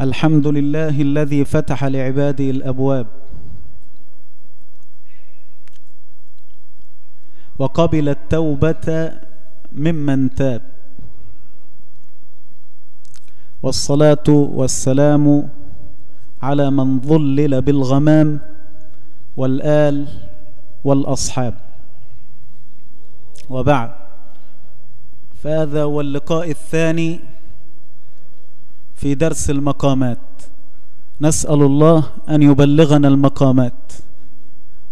الحمد لله الذي فتح لعباده الأبواب وقبل التوبة ممن تاب والصلاة والسلام على من ظلل بالغمام والآل والأصحاب وبعد فهذا هو اللقاء الثاني في درس المقامات. نسأل الله أن يبلغنا المقامات.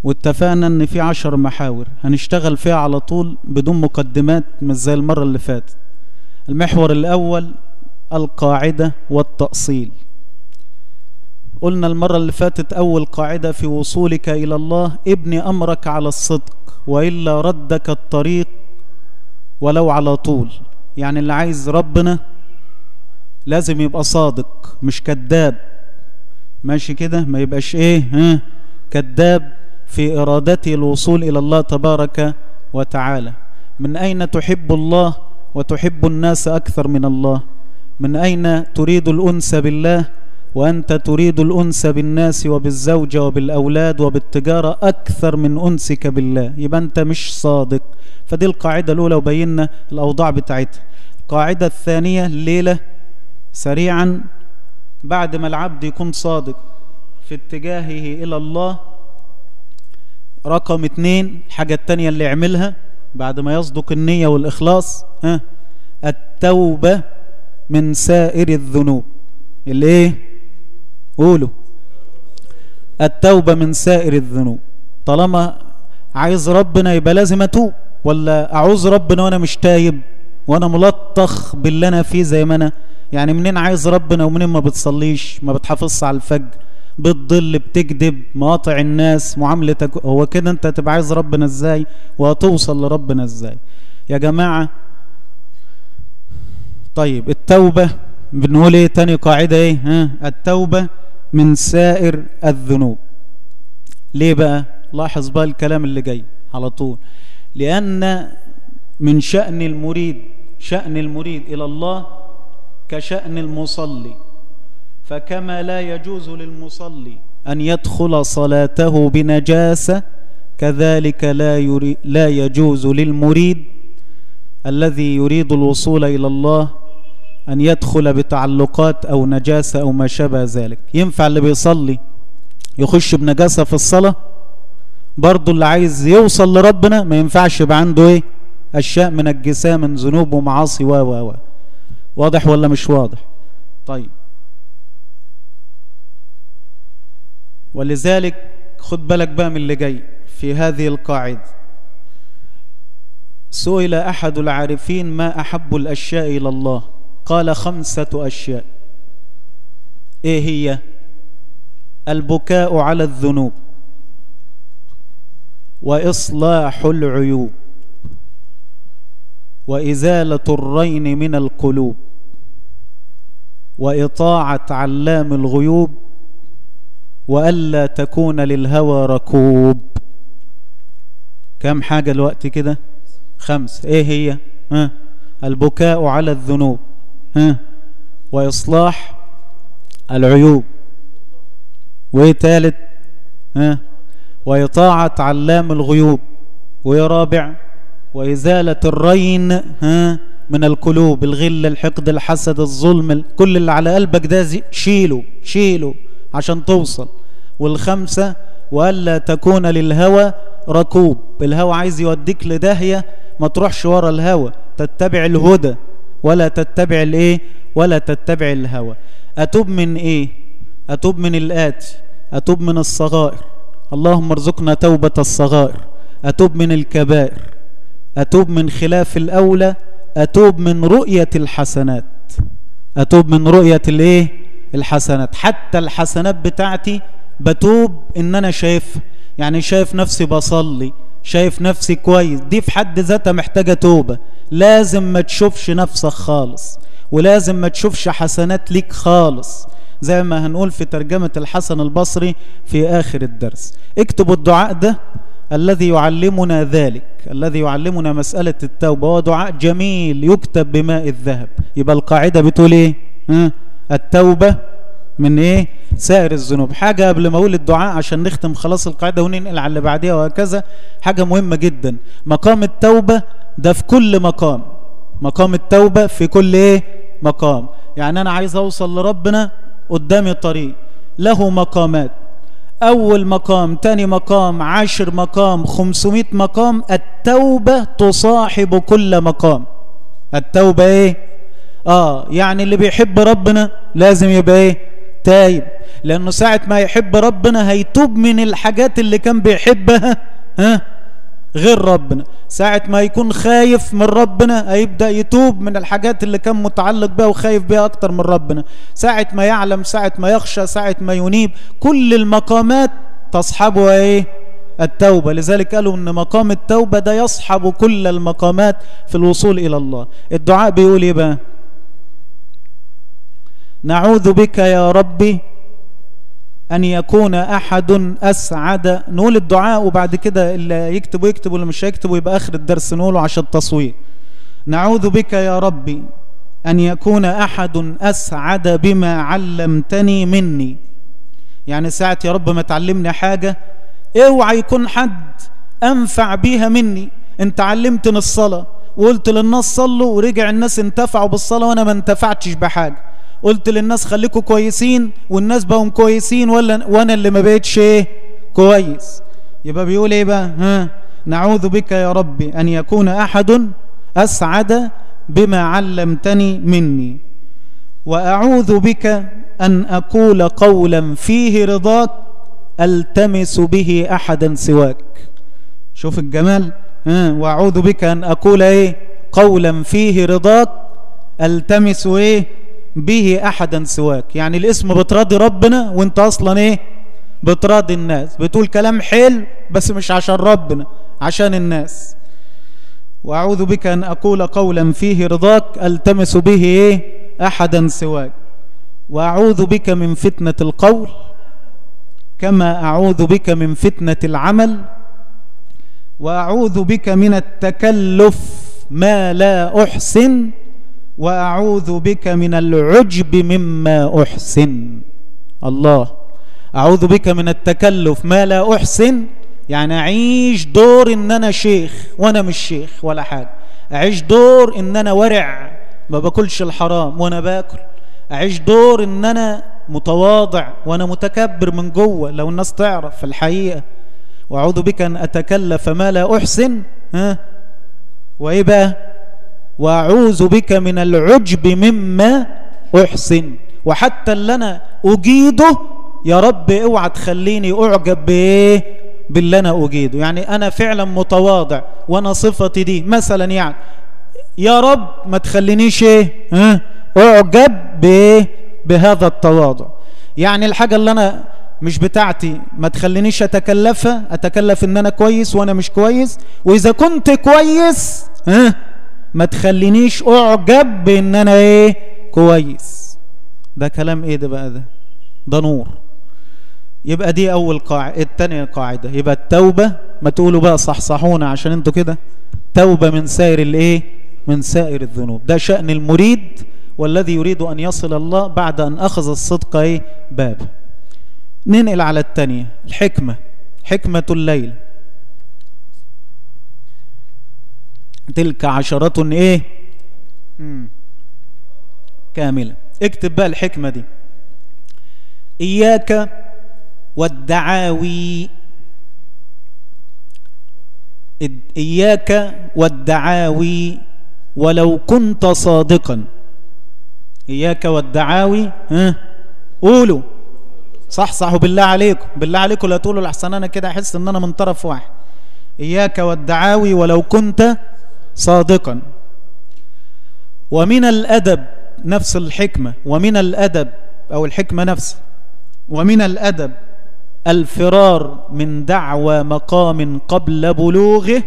واتفقنا إن في عشر محاور. هنشتغل فيها على طول بدون مقدمات مش زي المرة اللي فاتت. المحور الأول القاعدة والتأصيل. قلنا المرة اللي فاتت أول قاعدة في وصولك إلى الله ابني أمرك على الصدق وإلا ردك الطريق ولو على طول. يعني اللي عايز ربنا لازم يبقى صادق مش كذاب. ماشي كده؟ ما يبقاش إيه؟ ها؟ كذاب في ارادته الوصول إلى الله تبارك وتعالى. من أين تحب الله وتحب الناس أكثر من الله؟ من أين تريد الأنس بالله وأنت تريد الأنس بالناس وبالزوجه وبالأولاد وبالتجارة أكثر من أنسك بالله؟ يبقى أنت مش صادق. فدي القاعدة الأولى وبينا الأوضاع بتاعتها. القاعدة الثانية الليلة سريعا بعد ما العبد يكون صادق في اتجاهه إلى الله رقم اتنين الحاجة التانية اللي يعملها بعد ما يصدق النية والإخلاص ها التوبة من سائر الذنوب. اللي إيه؟ قولوا التوبة من سائر الذنوب. طالما عايز ربنا يبقى لازم أتوب ولا أعوذ ربنا وأنا مش تايب وأنا ملطخ باللي أنا فيه زي ما أنا يعني منين عايز ربنا ومنين ما بتصليش؟ ما بتحافظش على الفجر بتضل بتكذب مقاطع الناس معاملتك هو كده انت تبقى عايز ربنا إزاي؟ وهتوصل لربنا إزاي؟ يا جماعة طيب التوبة بنقول إيه تاني قاعدة إيه؟ ها؟ التوبة من سائر الذنوب. ليه بقى؟ لاحظ بقى الكلام اللي جاي على طول. لأن من شأن المريد شأن المريد إلى الله كشأن المصلي فكما لا يجوز للمصلي أن يدخل صلاته بنجاسة كذلك لا, يري لا يجوز للمريد الذي يريد الوصول إلى الله أن يدخل بتعلقات أو نجاسة أو ما شابه ذلك. ينفع اللي بيصلي يخش بنجاسة في الصلاة؟ برضو اللي عايز يوصل لربنا ما ينفعش يبقى عنده إيه؟ أشياء منجساه من ذنوب ومعاصي و و و. واضح ولا مش واضح؟ طيب. ولذلك خد بالك بقى من اللي جاي في هذه القاعدة. سئل أحد العارفين ما أحب الأشياء إلى الله؟ قال خمسة أشياء. إيه هي؟ البكاء على الذنوب. وإصلاح العيوب. وإزالة الرين من القلوب. وإطاعة علام الغيوب وألا تكون للهوى ركوب. كم حاجة الوقت كده؟ خمس إيه هي؟ ها؟ البكاء على الذنوب. ها؟ وإصلاح العيوب. وإيه تالت؟ ها؟ وإطاعة علام الغيوب. وإيه رابع؟ وإزالة الرين. ها؟ من القلوب الغل الحقد الحسد الظلم كل اللي على قلبك ده شيله شيله عشان توصل. والخمسة وألا تكون للهوى ركوب. الهوى عايز يوديك لداهية ما تروحش ورا الهوى. تتبع الهدى ولا تتبع الإيه؟ ولا تتبع الهوى. أتوب من إيه؟ أتوب من الآتي أتوب من الصغائر. اللهم ارزقنا توبة الصغائر. أتوب من الكبائر. أتوب من خلاف الأولى أتوب من رؤية الحسنات. أتوب من رؤية الإيه؟ الحسنات. حتى الحسنات بتاعتي بتوب إن أنا شايف يعني شايف نفسي بصلي شايف نفسي كويس. دي في حد ذاتها محتاجة توبة. لازم ما تشوفش نفسك خالص ولازم ما تشوفش حسنات ليك خالص. زي ما هنقول في ترجمة الحسن البصري في آخر الدرس. اكتبوا الدعاء ده الذي يعلمنا ذلك الذي يعلمنا مسألة التوبة. هو دعاء جميل يكتب بماء الذهب. يبقى القاعدة بتقول إيه؟ ها؟ التوبة من إيه؟ سائر الذنوب. حاجة قبل ما أقول الدعاء عشان نختم خلاص القاعدة وننقل على اللي بعديها وهكذا حاجة مهمة جدا. مقام التوبة ده في كل مقام. مقام التوبة في كل إيه؟ مقام. يعني أنا عايز أوصل لربنا قدامي طريق. له مقامات. أول مقام تاني مقام عاشر مقام خمسمائة مقام التوبة تصاحب كل مقام. التوبة إيه؟ آه يعني اللي بيحب ربنا لازم يبقى إيه؟ تايب. لأنه ساعة ما يحب ربنا هيتوب من الحاجات اللي كان بيحبها ها؟ غير ربنا. ساعة ما يكون خايف من ربنا هيبدأ يتوب من الحاجات اللي كان متعلق بها وخايف بها أكتر من ربنا. ساعة ما يعلم ساعة ما يخشى ساعة ما ينيب كل المقامات تصحبها إيه؟ التوبة. لذلك قالوا إن مقام التوبة ده يصحب كل المقامات في الوصول إلى الله. الدعاء بيقول إيه بقى؟ نعوذ بك يا ربي أن يكون أحد أسعد. نقول الدعاء وبعد كده اللي يكتب واللي مش هيكتبه يبقى آخر الدرس نقوله عشان التصوير نعوذ بك يا ربي أن يكون أحد أسعد بما علمتني مني. يعني ساعة يا رب ما تعلمني حاجة اوعى يكون حد أنفع بيها مني. انت علمتني الصلاة وقلت للناس صلوا ورجع الناس انتفعوا بالصلاة وأنا ما انتفعتش بحاجة. قلت للناس خليكم كويسين والناس بقوا كويسين ولا وأنا اللي ما بقتش إيه؟ كويس. يبقى بيقول إيه بقى؟ ها؟ نعوذ بك يا ربي أن يكون أحد أسعد بما علمتني مني. وأعوذ بك أن أقول قولا فيه رضاك ألتمس به أحدا سواك. شوف الجمال. ها؟ وأعوذ بك أن أقول إيه؟ قولا فيه رضاك ألتمس إيه؟ به أحدا سواك. يعني الاسم بتراضي ربنا وانت أصلا إيه؟ بتراضي الناس. بتقول كلام حلو بس مش عشان ربنا عشان الناس. وأعوذ بك أن أقول قولا فيه رضاك ألتمس به إيه؟ أحدا سواك. وأعوذ بك من فتنة القول كما أعوذ بك من فتنة العمل. وأعوذ بك من التكلف ما لا أحسن. وأعوذ بك من العجب مما أحسن. الله. أعوذ بك من التكلف. ما لا أحسن؟ يعني أعيش دور إن أنا شيخ وأنا مش شيخ ولا حاجة. أعيش دور إن أنا ورع ما باكلش الحرام وأنا باكل. أعيش دور إن أنا متواضع وأنا متكبر من جوه لو الناس تعرف في الحقيقة. وأعوذ بك أن أتكلف. ما لا أحسن؟ ها؟ وإيه بقى؟ وأعوذ بك من العجب مما أحسن. وحتى اللي أنا أجيده. يا رب أوعى تخليني أعجب بإيه؟ باللي أنا أجيده. يعني أنا فعلا متواضع وأنا صفتي دي. مثلا يعني يا رب ما تخلينيش ها؟ أعجب بإيه؟ بهذا التواضع. يعني الحاجة اللي أنا مش بتاعتي ما تخلينيش أتكلفها. أتكلف إن أنا كويس وأنا مش كويس. وإذا كنت كويس ها؟ ما تخلينيش أعجب بإن أنا إيه كويس. ده كلام إيه ده بقى ده؟ ده نور. يبقى دي أول قاعدة الثانية قاعدة. يبقى التوبة ما تقولوا بقى صحصحونا عشان أنتوا كده. توبة من سائر الإيه؟ من سائر الذنوب. ده شأن المريد والذي يريد أن يصل الله بعد أن أخذ الصدق إيه؟ باب ننقل على الثانية الحكمة. حكمة الليل. تلك عشرة إيه؟ مم. كاملة. اكتب بقى الحكمة دي. إياك والدعاوي. إياك والدعاوي ولو كنت صادقا. إياك والدعاوي ها؟ قولوا. صح صح بالله عليكم بالله عليكم لا تقولوا لحسن أنا كده أحس إن أنا من طرف واحد. إياك والدعاوي ولو كنت صادقا. ومن الأدب نفس الحكمة ومن الأدب أو الحكمة نفسها ومن الأدب الفرار من دعوى مقام قبل بلوغه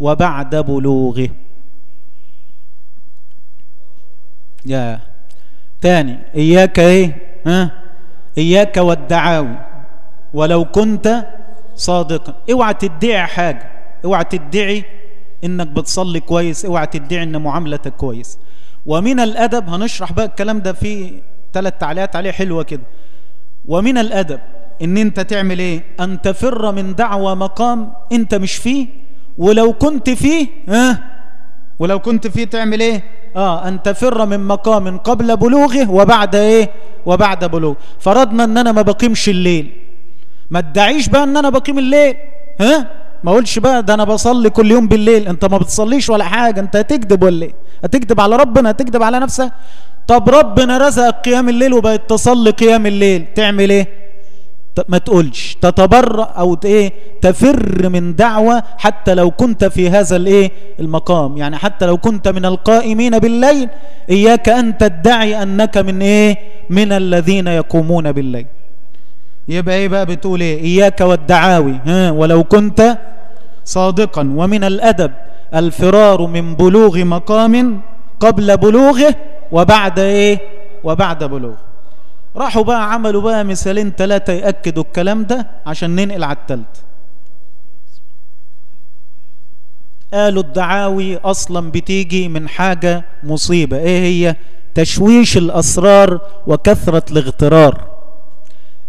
وبعد بلوغه. يا تاني إياك إيه؟ ها؟ إياك والدعاوي. ولو كنت صادقا. اوعى تدعي حاجة اوعى تدعي إنك بتصلي كويس أوعى تدعي إن معاملتك كويس. ومن الأدب هنشرح بقى الكلام ده في ثلاث تعليقات عليه حلوة كده. ومن الأدب إن أنت تعمل إيه؟ أن تفر من دعوى مقام أنت مش فيه ولو كنت فيه ها؟ ولو كنت فيه تعمل إيه؟ آه أن تفر من مقام قبل بلوغه وبعد إيه؟ وبعد بلوغه. فرضنا إن أنا ما بقيمش الليل. ما ادعيش بقى إن أنا بقيم الليل ها؟ ما اقولش بقى ده أنا بصلي كل يوم بالليل. أنت ما بتصليش ولا حاجة أنت هتكذب ولا إيه؟ هتكذب على ربنا هتكذب على نفسك؟ طب ربنا رزقك قيام الليل وبقت تصلي قيام الليل. تعمل إيه؟ ما تقولش. تتبرأ أو إيه؟ تفر من دعوة حتى لو كنت في هذا الايه المقام. يعني حتى لو كنت من القائمين بالليل إياك أن تدعي أنك من إيه؟ من الذين يقومون بالليل. يبقى إيه بقى؟ بتقول إيه؟ إياك والدعاوي. ها ولو كنت صادقا. ومن الأدب الفرار من بلوغ مقام قبل بلوغه وبعد إيه؟ وبعد بلوغه. راحوا بقى عملوا بقى مثالين ثلاثة يأكدوا الكلام ده عشان ننقل على التالت. قالوا الدعاوي أصلا بتيجي من حاجة مصيبة. إيه هي؟ تشويش الأسرار وكثرة الاغترار.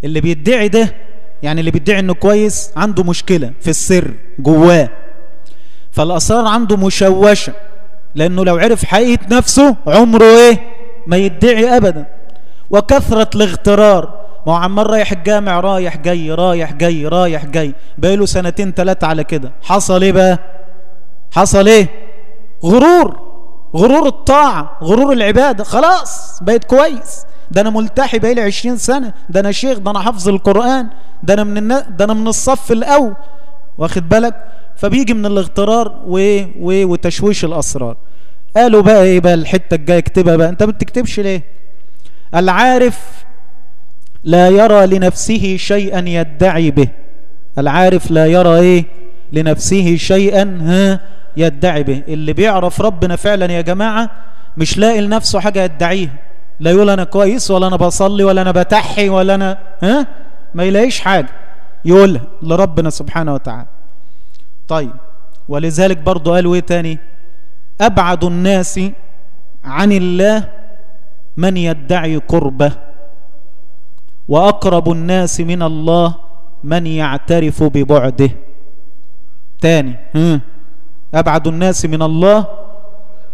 اللي بيدعي ده يعني اللي بيدعي إنه كويس عنده مشكلة في السر جواه. فالأسرار عنده مشوشة لأنه لو عرف حقيقة نفسه عمره إيه؟ ما يدعي أبدا. وكثرة الاغترار. ما هو عمال رايح الجامع رايح جاي رايح جاي رايح جاي. بقاله سنتين ثلاثة على كده. حصل إيه بقى؟ حصل إيه؟ غرور. غرور الطاعة غرور العبادة. خلاص بقيت كويس. ده أنا ملتحي بقالي 20 سنة ده أنا شيخ ده أنا حافظ القرآن ده أنا من النا... ده أنا من الصف الأول. واخد بالك؟ فبيجي من الاغترار و... و... وتشويش الأسرار. قالوا بقى إيه بقى؟ الحتة الجاية اكتبها بقى. انت بتكتبش ليه؟ العارف لا يرى لنفسه شيئا يدعي به. العارف لا يرى إيه؟ لنفسه شيئا ها يدعي به. اللي بيعرف ربنا فعلا يا جماعة مش لاقي لنفسه حاجة يدعيها. لا يقول أنا كويس ولا أنا بصلي ولا أنا بتحي ولا أنا ها؟ ما يلاقيش حاجة. يقولها لربنا سبحانه وتعالى. طيب ولذلك برضو قالوا إيه تاني؟ أبعد الناس عن الله من يدعي قربه وأقرب الناس من الله من يعترف ببعده. تاني ها؟ أبعد الناس من الله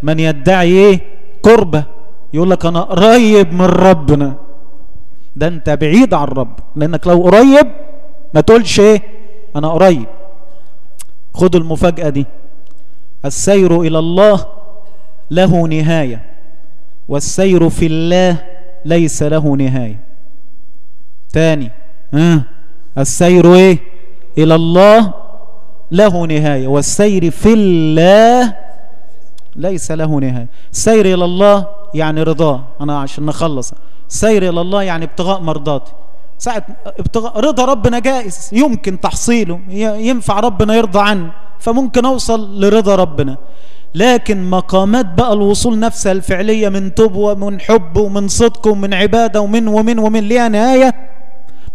من يدعي إيه؟ قربه. يقول لك أنا قريب من ربنا. ده أنت بعيد عن رب. لأنك لو قريب ما تقولش إيه؟ أنا قريب. خد المفاجأة دي. السير إلى الله له نهاية والسير في الله ليس له نهاية. تاني ها؟ السير إيه؟ إلى الله له نهاية والسير في الله ليس له نهاية. السير إلى الله يعني رضاه. أنا عشان نخلص. السير إلى الله يعني ابتغاء مرضاتي. ساعة ابتغاء رضا ربنا جائز. يمكن تحصيله. ينفع ربنا يرضى عنه. فممكن أوصل لرضا ربنا. لكن مقامات بقى الوصول نفسها الفعلية من توب ومن حب ومن صدق ومن عبادة ومن ومن ومن ليها نهاية.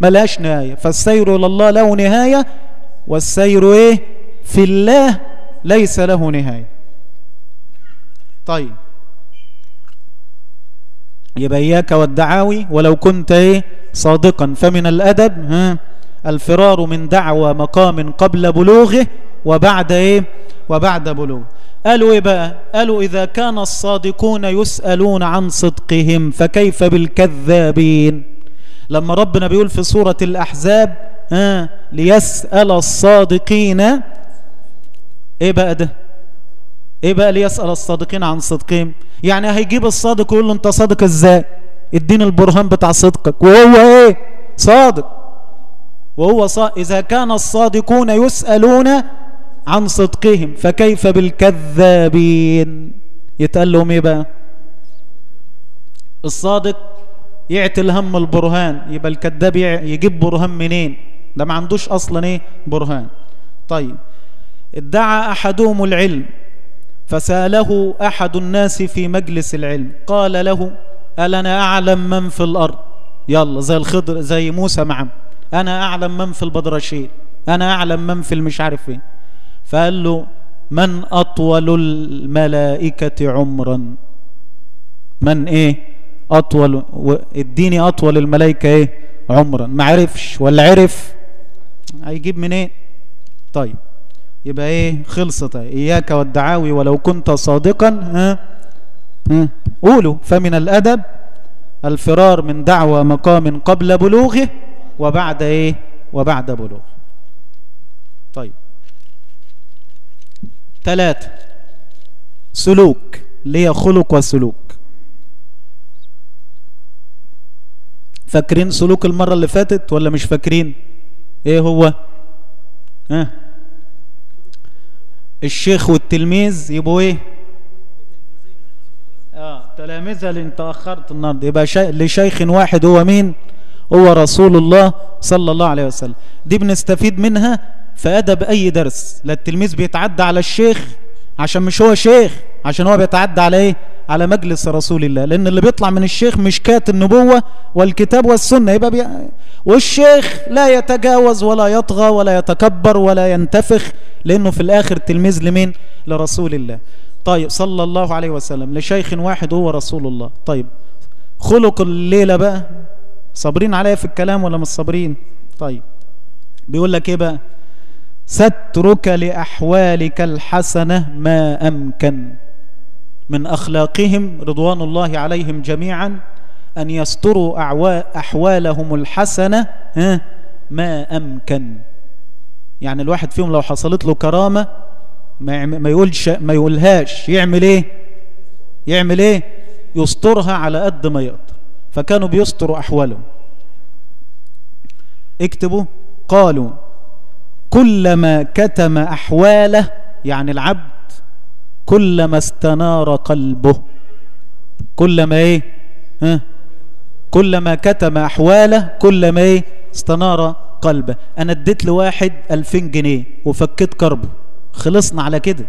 ملهاش نهاية. فالسير إلى الله له نهاية. والسير إيه؟ في الله ليس له نهاية. طيب. يبقى إياك والدعاوي ولو كنت إيه صادقا. فمن الأدب ها الفرار من دعوى مقام قبل بلوغه وبعد إيه وبعد بلوغه. قالوا إيه بقى؟ قالوا إذا كان الصادقون يسألون عن صدقهم فكيف بالكذابين؟ لما ربنا بيقول في سورة الأحزاب ها ليسأل الصادقين إيه بقى ده؟ إيه بقى ليسأل الصادقين عن صدقهم؟ يعني هيجيب الصادق ويقول له أنت صادق إزاي؟ اديني البرهان بتاع صدقك. وهو إيه؟ صادق. وهو صادق إذا كان الصادقون يسألون عن صدقهم فكيف بالكذابين؟ يتقال لهم إيه بقى؟ الصادق يعطي الهم البرهان يبقى الكذاب يجيب برهان منين؟ ده ما عندوش أصلا إيه؟ برهان. طيب ادعى أحدهم العلم. فسأله أحد الناس في مجلس العلم قال له ألا أنا أعلم من في الأرض؟ يلا زي الخضر زي موسى معه أنا أعلم من في البدرشين أنا أعلم من في المش عارف فين. فقال له من أطول الملائكة عمرا؟ من أطول و- اديني أطول الملائكة إيه؟ عمرا. ما عرفش ولا عرف؟ هيجيب منين؟ طيب. يبقى إيه؟ خلصت. إياك والدعاوي ولو كنت صادقا ها؟ ها؟ قولوا. فمن الأدب الفرار من دعوى مقام قبل بلوغه وبعد إيه؟ وبعد بلوغه. طيب. ثلاثة سلوك. ليه خلق وسلوك. فاكرين سلوك المرة اللي فاتت ولا مش فاكرين؟ إيه هو؟ ها؟ الشيخ والتلميذ يبقوا إيه؟ آه تلامذة اللي انت أخرت النهارده. يبقى شي... لشيخ واحد هو مين؟ هو رسول الله صلى الله عليه وسلم. دي بنستفيد منها في أدب أي درس. لا التلميذ بيتعدى على الشيخ عشان مش هو شيخ عشان هو بيتعدى على إيه؟ على مجلس رسول الله. لأن اللي بيطلع من الشيخ مشكات النبوة والكتاب والسنة. يبقى بي... والشيخ لا يتجاوز ولا يطغى ولا يتكبر ولا ينتفخ لأنه في الآخر تلميذ لمين؟ لرسول الله. طيب صلى الله عليه وسلم لشيخ واحد هو رسول الله. طيب خلق الليلة بقى؟ صابرين عليا في الكلام ولا مش صابرين؟ طيب بيقول لك إيه بقى؟ سترك لأحوالك الحسنة ما أمكن. من أخلاقهم رضوان الله عليهم جميعا أن يستروا أحوالهم الحسنة ما أمكن. يعني الواحد فيهم لو حصلت له كرامة ما ما يقولش ما يقولهاش. يعمل إيه؟ يعمل إيه؟ يسترها على قد ما يقدر. فكانوا بيستروا أحوالهم. اكتبوا. قالوا كلما كتم أحواله يعني العبد كلما استنار قلبه. كلما إيه؟ ها كلما كتم أحواله كلما إيه؟ استنار قلبه. أنا اديت لواحد ألفين جنيه وفكيت كربه. خلصنا على كده.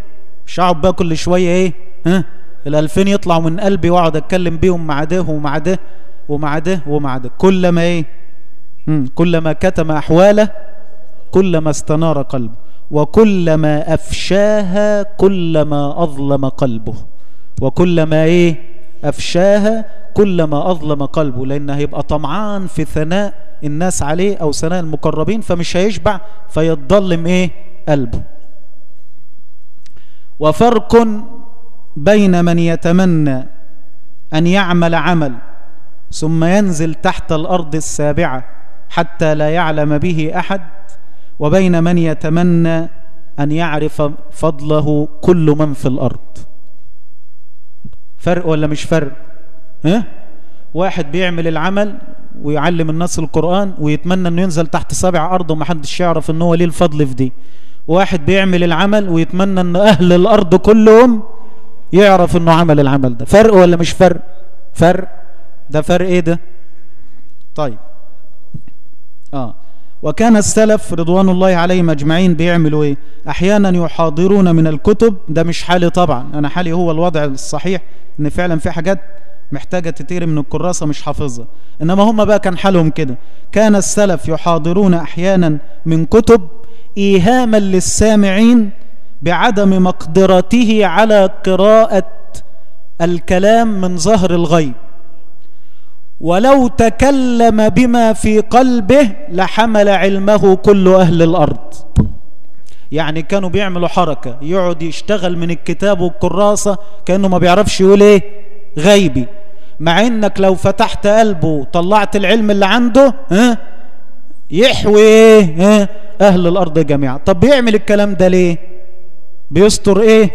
مش هقعد بقى كل شوية إيه؟ ها؟ الألفين يطلعوا من قلبي وأقعد أتكلم بيهم مع ده ومع ده ومع ده ومع ده. كلما مم. كلما كتم أحواله كلما استنار قلبه. وكلما أفشاها كلما أظلم قلبه. وكلما إيه؟ أفشاها كلما أظلم قلبه لأن هيبقى طمعان في ثناء الناس عليه أو ثناء المقربين فمش هيشبع فيتظلم إيه؟ قلبه. وفرق بين من يتمنى أن يعمل عمل ثم ينزل تحت الأرض السابعة حتى لا يعلم به أحد وبين من يتمنى أن يعرف فضله كل من في الأرض. فرق ولا مش فرق؟ ها؟ واحد بيعمل العمل ويعلم الناس القرآن ويتمنى أنه ينزل تحت سبع أرض ومحدش يعرف أنه هو ليه الفضل في دي. واحد بيعمل العمل ويتمنى أن أهل الأرض كلهم يعرف أنه عمل العمل ده. فرق ولا مش فرق؟ فرق. ده فرق إيه ده؟ طيب. آه. وكان السلف رضوان الله عليهم أجمعين بيعملوا إيه؟ أحيانا يحاضرون من الكتب. ده مش حالي طبعا. أنا حالي هو الوضع الصحيح إن فعلا في حاجات محتاجة تتير من الكراسة مش حافظها. إنما هم بقى كان حالهم كده. كان السلف يحاضرون أحيانا من كتب إيهاما للسامعين بعدم مقدرته على قراءة الكلام من ظهر الغيب. ولو تكلم بما في قلبه لحمل علمه كل أهل الأرض. يعني كانوا بيعملوا حركة يقعد يشتغل من الكتاب والكراسة كأنه ما بيعرفش يقول إيه؟ غيبي. مع إنك لو فتحت قلبه وطلعت العلم اللي عنده ها؟ يحوي ها؟ أهل الأرض جميعا. طب بيعمل الكلام ده ليه؟ بيستر إيه؟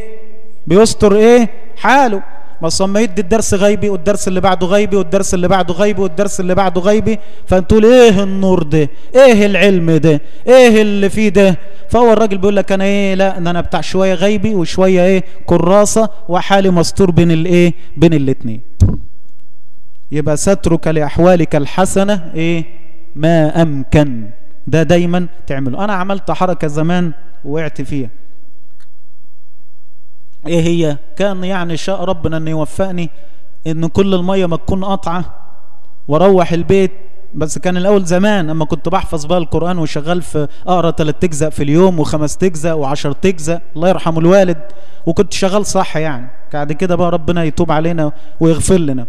بيستر إيه؟ حاله. بس اما يدي الدرس غيبي والدرس اللي بعده غيبي والدرس اللي بعده غيبي والدرس اللي بعده غيبي. فأنتوا إيه النور ده؟ إيه العلم ده؟ إيه اللي فيه ده؟ فهو الراجل بيقول لك أنا إيه؟ لا ده أنا بتاع شوية غيبي وشوية إيه؟ كراسة وحالي مستور بين الإيه؟ بين الاثنين يبقى سترك لأحوالك الحسنة إيه؟ ما أمكن. ده دايما تعمله. أنا عملت حركة زمان وقعت فيها. إيه هي؟ كان يعني شاء ربنا ان يوفقني إن كل المية ما تكون قطعة وأروح البيت. بس كان الأول زمان أما كنت بحفظ بقى القرآن وشغال في أقرأ ثلاث تجزأ في اليوم وخمس تجزأ وعشر تجزأ. الله يرحم الوالد. وكنت شغال صح يعني. بعد كده بقى ربنا يتوب علينا ويغفر لنا.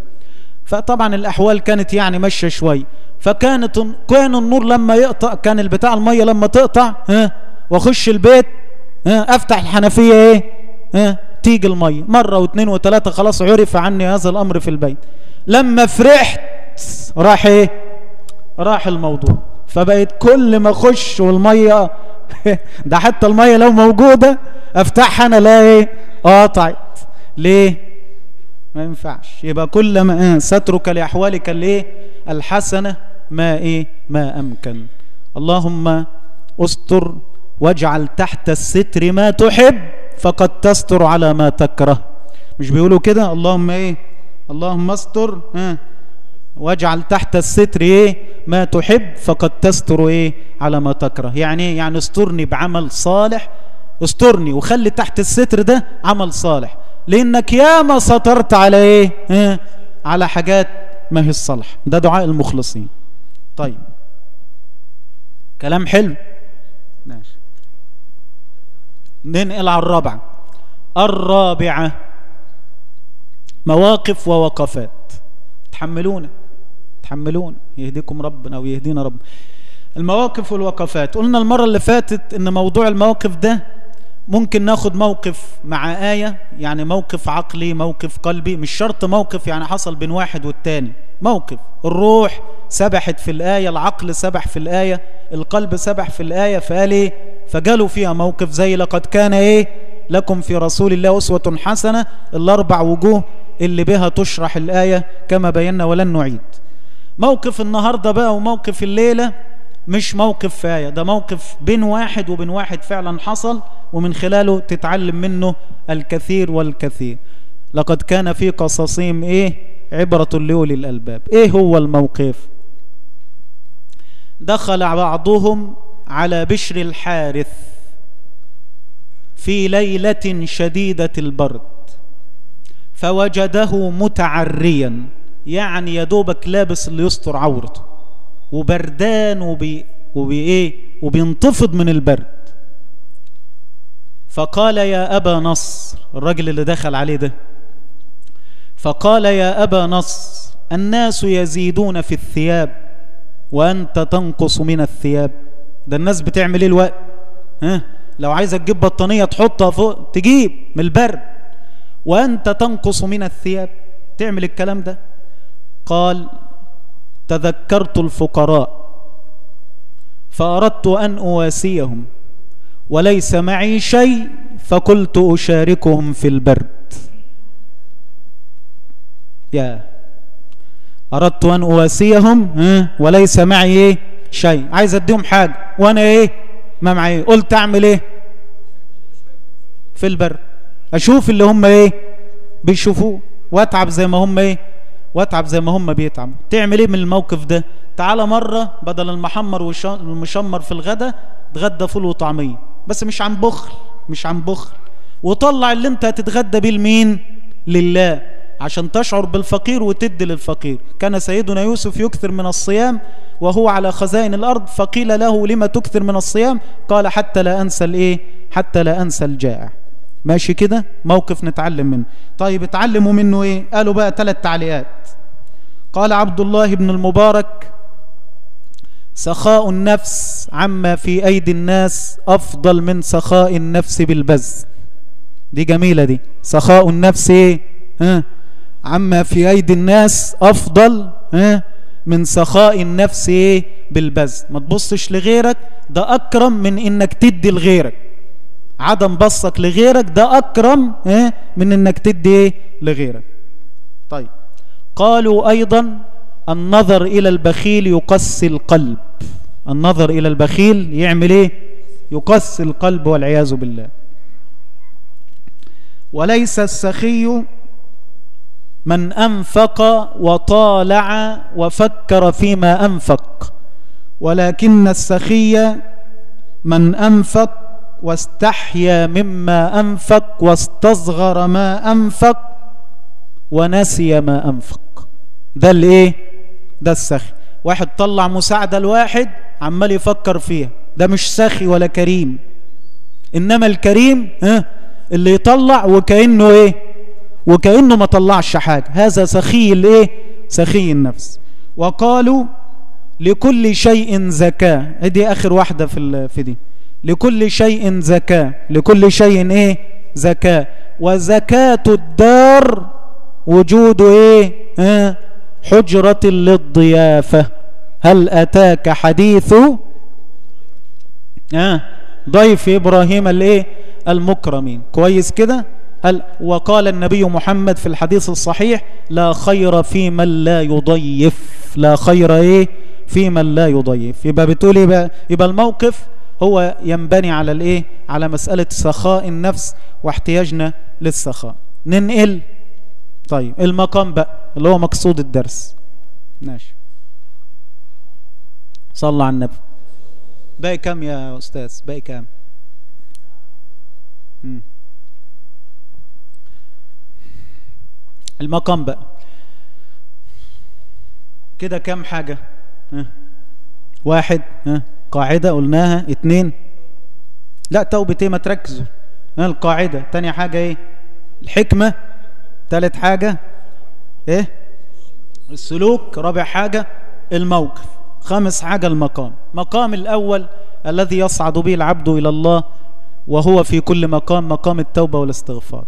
فطبعا الأحوال كانت يعني ماشية شوي. فكانت كان النور لما يقطع كان البتاع المية لما تقطع ها واخش البيت ها أفتح الحنفية إيه ها تيجي المية. مرة واثنين وثلاثة خلاص عرف عني هذا الأمر في البيت. لما فرحت راح إيه؟ راح الموضوع. فبقيت كل ما أخش والمية ده حتى المية لو موجودة أفتحها أنا لا إيه قاطعت. ليه؟ ما ينفعش. يبقى كل ما سترك لأحوالك الايه الحسنة ما إيه؟ ما أمكن. اللهم استر واجعل تحت الستر ما تحب فقد تستر على ما تكره. مش بيقولوا كده؟ اللهم إيه؟ اللهم استر ها واجعل تحت الستر إيه؟ ما تحب فقد تستر إيه؟ على ما تكره. يعني إيه؟ يعني استرني بعمل صالح. استرني وخلي تحت الستر ده عمل صالح. لانك ياما سترت على إيه على حاجات ما هي الصالح ده دعاء المخلصين. طيب. كلام حلو. ماشي. ننقل على الرابعة. الرابعة. مواقف ووقفات. تحملونا. تحملونا. يهديكم ربنا ويهدينا رب. المواقف والوقفات. قلنا المرة اللي فاتت إن موضوع المواقف ده ممكن ناخد موقف مع آية يعني موقف عقلي موقف قلبي مش شرط موقف يعني حصل بين واحد والتاني موقف. الروح سبحت في الآية العقل سبح في الآية القلب سبح في الآية فقال إيه؟ فجالوا فيها موقف زي لقد كان إيه؟ لكم في رسول الله أسوة حسنة الأربع وجوه اللي بها تشرح الآية كما بينا ولن نعيد. موقف النهاردة بقى وموقف الليلة مش موقف في آية ده موقف بين واحد وبين واحد فعلا حصل ومن خلاله تتعلم منه الكثير والكثير. لقد كان في قصصهم إيه؟ عبرة لأولي الألباب. إيه هو الموقف؟ دخل بعضهم على بشر الحارث في ليلة شديدة البرد فوجده متعريا يعني يدوبك لابس اللي يستر عورته. وبردان وبي إيه؟ وبينتفض من البرد. فقال يا أبا نصر الرجل اللي دخل عليه ده فقال يا أبا نصر الناس يزيدون في الثياب وأنت تنقص من الثياب. ده الناس بتعمل إيه الوقت؟ ها؟ لو عايزة تجيب بطانية تحطها فوق تجيب من البرد. وأنت تنقص من الثياب. تعمل الكلام ده؟ قال تذكرت الفقراء فأردت أن أواسيهم وليس معي شيء فقلت أشاركهم في البرد. يا أردت أن أواسيهم وليس معي إيه شيء. عايز أديهم حاجة وأنا إيه؟ ما معي. قلت أعمل إيه؟ في البرد. أشوف اللي هم إيه؟ بيشوفوه وأتعب زي ما هم إيه؟ وأتعب زي ما هم بيتعبوا. تعمل إيه من الموقف ده؟ تعالى مرة بدل المحمر والمشمر في الغدا تغدى فول وطعمية. بس مش عن بخل مش عن بخل. وطلع اللي انت هتتغدى بيه لمين؟ لله. عشان تشعر بالفقير وتدي للفقير. كان سيدنا يوسف يكثر من الصيام وهو على خزائن الأرض فقيل له لما تكثر من الصيام؟ قال حتى لا أنسى الإيه؟ حتى لا أنسى الجائع. ماشي كده؟ موقف نتعلم منه. طيب اتعلموا منه إيه؟ قالوا بقى ثلاث تعليقات. قال عبد الله بن المبارك سخاء النفس عما في أيدي الناس أفضل من سخاء النفس بالبذل. دي جميلة دي. سخاء النفس إيه؟ ها؟ عما في أيدي الناس أفضل ها؟ من سخاء النفس إيه؟ بالبذل. ما تبصش لغيرك ده أكرم من إنك تدي لغيرك. عدم بصك لغيرك ده أكرم آه من إنك تدي إيه لغيرك. طيب. قالوا أيضا النظر إلى البخيل يقسي القلب. النظر إلى البخيل يعمل إيه؟ يقسي القلب والعياذ بالله. وليس السخي من أنفق وطالع وفكر فيما أنفق ولكن السخي من أنفق واستحيا مما أنفق واستصغر ما أنفق ونسي ما أنفق. ده الإيه؟ ده السخي. واحد طلع مساعدة لواحد عمال يفكر فيها. ده مش سخي ولا كريم. إنما الكريم ها اللي يطلع وكأنه إيه؟ وكأنه ما طلعش حاجة. هذا سخي الإيه؟ سخي النفس. وقالوا لكل شيء زكاة. دي آخر واحدة في, في دي. لكل شيء زكاة. لكل شيء إيه؟ زكاة. وزكاة الدار وجود إيه؟ آه حجرة للضيافة. هل أتاك حديث؟ آه. ضيف إبراهيم الإيه؟ المكرمين. كويس كده؟ هل وقال النبي محمد في الحديث الصحيح لا خير في من لا يضيف لا خير إيه؟ في من لا يضيف. يبقى بتقول يبقى, يبقى الموقف هو ينبني على الايه؟ على مسألة سخاء النفس واحتياجنا للسخاء. ننقل. طيب المقام بقى اللي هو مقصود الدرس. ماشي. صلى على النبي. باقي كام يا أستاذ؟ باقي كام. المقام بقى. كده كام حاجة؟ ها. واحد ها. قاعدة قلناها اتنين. لا توبة إيه ما تركزوا القاعدة. تاني حاجة إيه؟ الحكمة. تالت حاجة إيه؟ السلوك. رابع حاجة الموقف. خامس حاجة المقام. مقام الأول الذي يصعد به العبد إلى الله وهو في كل مقام مقام التوبة والاستغفار.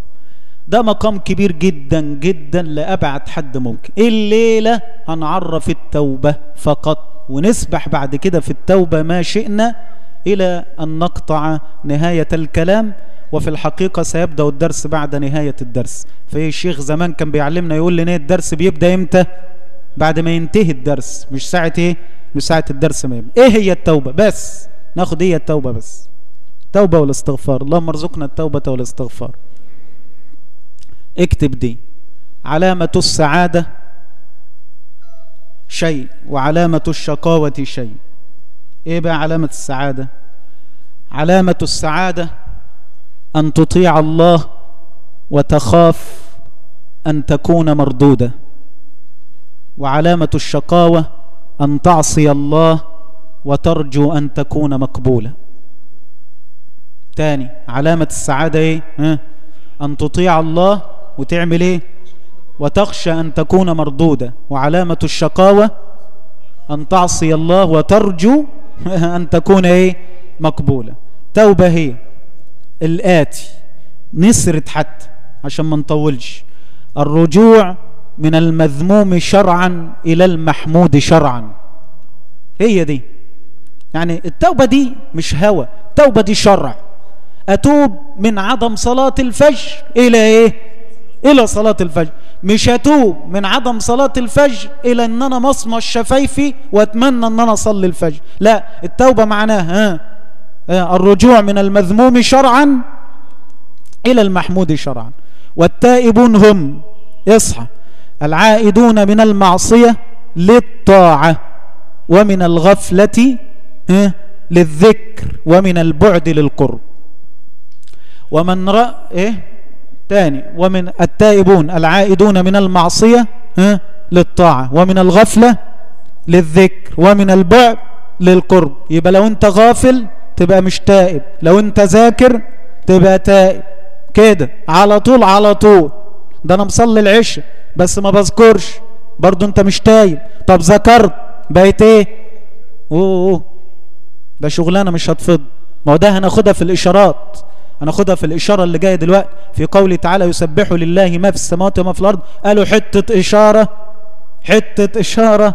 ده مقام كبير جدا جدا لأبعد حد ممكن. الليلة هنعرف التوبة فقط. ونسبح بعد كده في التوبة ما شئنا إلى أن نقطع نهاية الكلام وفي الحقيقة سيبدأ الدرس بعد نهاية الدرس. في الشيخ زمان كان بيعلمنا يقول لنا الدرس بيبدأ إمتى؟ بعد ما ينتهي الدرس مش ساعة إيه؟ مش ساعة الدرس ما يبدأ. إيه هي التوبة؟ بس ناخد إيه التوبة بس؟ توبة والاستغفار. اللهم ارزقنا التوبة والاستغفار. اكتب دي. علامة السعادة شيء وعلامة الشقاوة شيء. إيه بقى علامة السعادة؟ علامة السعادة أن تطيع الله وتخاف أن تكون مردودة. وعلامة الشقاوة أن تعصي الله وترجو أن تكون مقبولة. تاني علامة السعادة ها؟ أن تطيع الله وتعمل إيه؟ وتخشى أن تكون مردودة. وعلامة الشقاوة أن تعصي الله وترجو أن تكون إيه؟ مقبولة. توبة هي الآتي نسرت حتى عشان ما نطولش. الرجوع من المذموم شرعا إلى المحمود شرعا. هي دي. يعني التوبة دي مش هوى التوبة دي شرع. أتوب من عدم صلاة الفجر إلى إيه؟ إلى صلاة الفجر. مش أتوب من عدم صلاة الفجر إلى أن أنا مصمى الشفايفي وأتمنى أن أنا أصلي الفجر. لا التوبة معناها ها الرجوع من المذموم شرعا إلى المحمود شرعا. والتائبون هم اصحى العائدون من المعصية للطاعة ومن الغفلة للذكر ومن البعد للقرب. ومن رأى إيه؟ تاني ومن التائبون العائدون من المعصية للطاعة ومن الغفلة للذكر ومن البعد للقرب. يبقى لو انت غافل تبقى مش تائب لو انت ذاكر تبقى تائب. كده على طول على طول. ده أنا مصلي العشاء بس ما بذكرش. برضو انت مش تايب طب ذكرت بقيت إيه؟ أوه, أوه. ده شغلانة مش هتفض. ما هو ده هناخدها في الإشارات. هناخدها في الإشارة اللي جاية دلوقتي في قوله تعالى يسبح لله ما في السماوات وما في الأرض. قالوا حتة إشارة حتة إشارة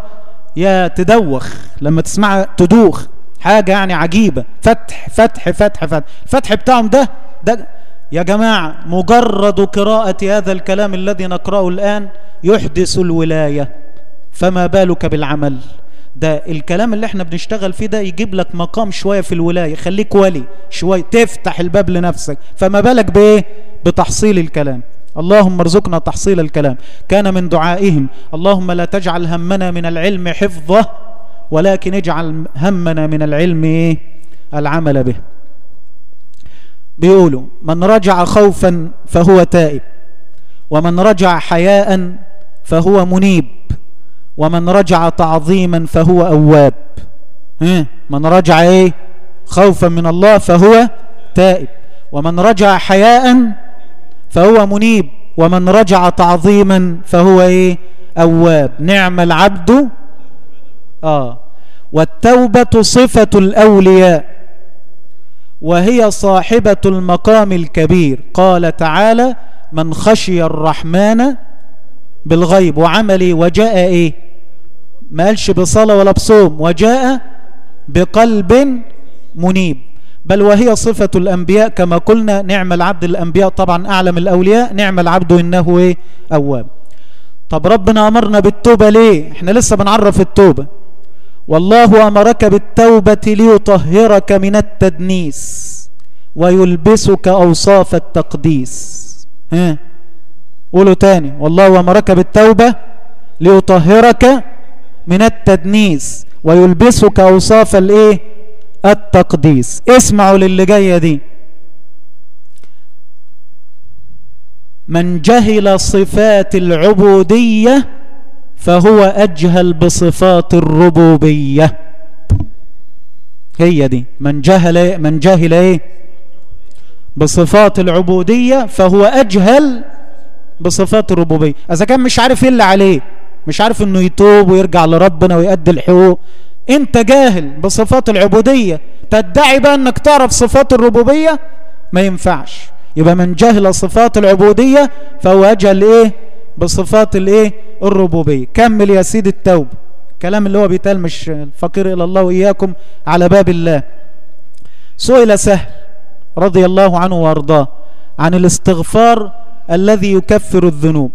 يا تدوخ. لما تسمع تدوخ حاجة يعني عجيبة. فتح فتح فتح فتح. الفتح بتاعهم ده ده يا جماعة مجرد قراءة هذا الكلام الذي نقرأه الآن يحدث الولاية. فما بالك بالعمل؟ ده الكلام اللي إحنا بنشتغل فيه ده يجيب لك مقام شوية في الولاية خليك ولي شوية تفتح الباب لنفسك. فما بالك بإيه؟ بتحصيل الكلام. اللهم ارزقنا تحصيل الكلام. كان من دعائهم اللهم لا تجعل همنا من العلم حفظه ولكن اجعل همنا من العلم إيه؟ العمل به. بيقولوا من رجع خوفا فهو تائب ومن رجع حياء فهو منيب. ومن رجع تعظيما فهو أواب. من رجع إيه؟ خوفا من الله فهو تائب. ومن رجع حياء فهو منيب. ومن رجع تعظيما فهو إيه؟ أواب. نعم العبد. آه. والتوبة صفة الأولياء. وهي صاحبة المقام الكبير. قال تعالى من خشي الرحمن بالغيب. وعملي وجاء إيه؟ ما قالش بصلاة ولا بصوم وجاء بقلب منيب. بل وهي صفة الأنبياء كما قلنا نعم العبد الأنبياء طبعا أعلم الأولياء نعم العبد إنه إيه؟ أواب. طب ربنا أمرنا بالتوبة ليه؟ إحنا لسه بنعرف التوبة. والله أمرك بالتوبة ليطهرك من التدنيس ويلبسك أوصاف التقديس. ها؟ قولوا تاني. والله أمرك بالتوبة ليطهرك من التدنيس ويلبسك أوصاف الإيه؟ التقديس. اسمعوا للي جاية دي. من جهل صفات العبودية فهو أجهل بصفات الربوبية. هي دي. من جهل من جهل إيه؟ بصفات العبودية فهو أجهل بصفات الربوبية. إذا كان مش عارف إيه اللي عليه. مش عارف إنه يتوب ويرجع لربنا ويؤدي الحقوق. أنت جاهل بصفات العبودية. تدعي بقى إنك تعرف صفات الربوبية؟ ما ينفعش. يبقى من جهل صفات العبودية فهو أجهل إيه بصفات الإيه؟ الربوبية. كمل يا سيدي التوبة. الكلام اللي هو بيتقال مش الفقير إلى الله وإياكم على باب الله. سئل سهل رضي الله عنه وأرضاه عن الاستغفار الذي يكفر الذنوب.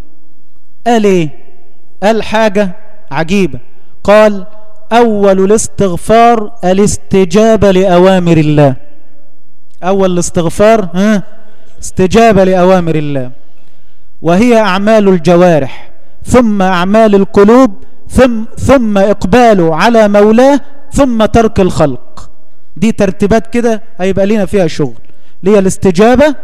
قال إيه؟ قال حاجة عجيبة. قال أول الاستغفار الاستجابة لأوامر الله. أول الاستغفار ها؟ استجابة لأوامر الله. وهي أعمال الجوارح ثم أعمال القلوب ثم, ثم إقباله على مولاه ثم ترك الخلق. دي ترتيبات كده هيبقى لنا فيها شغل. ليه الاستجابة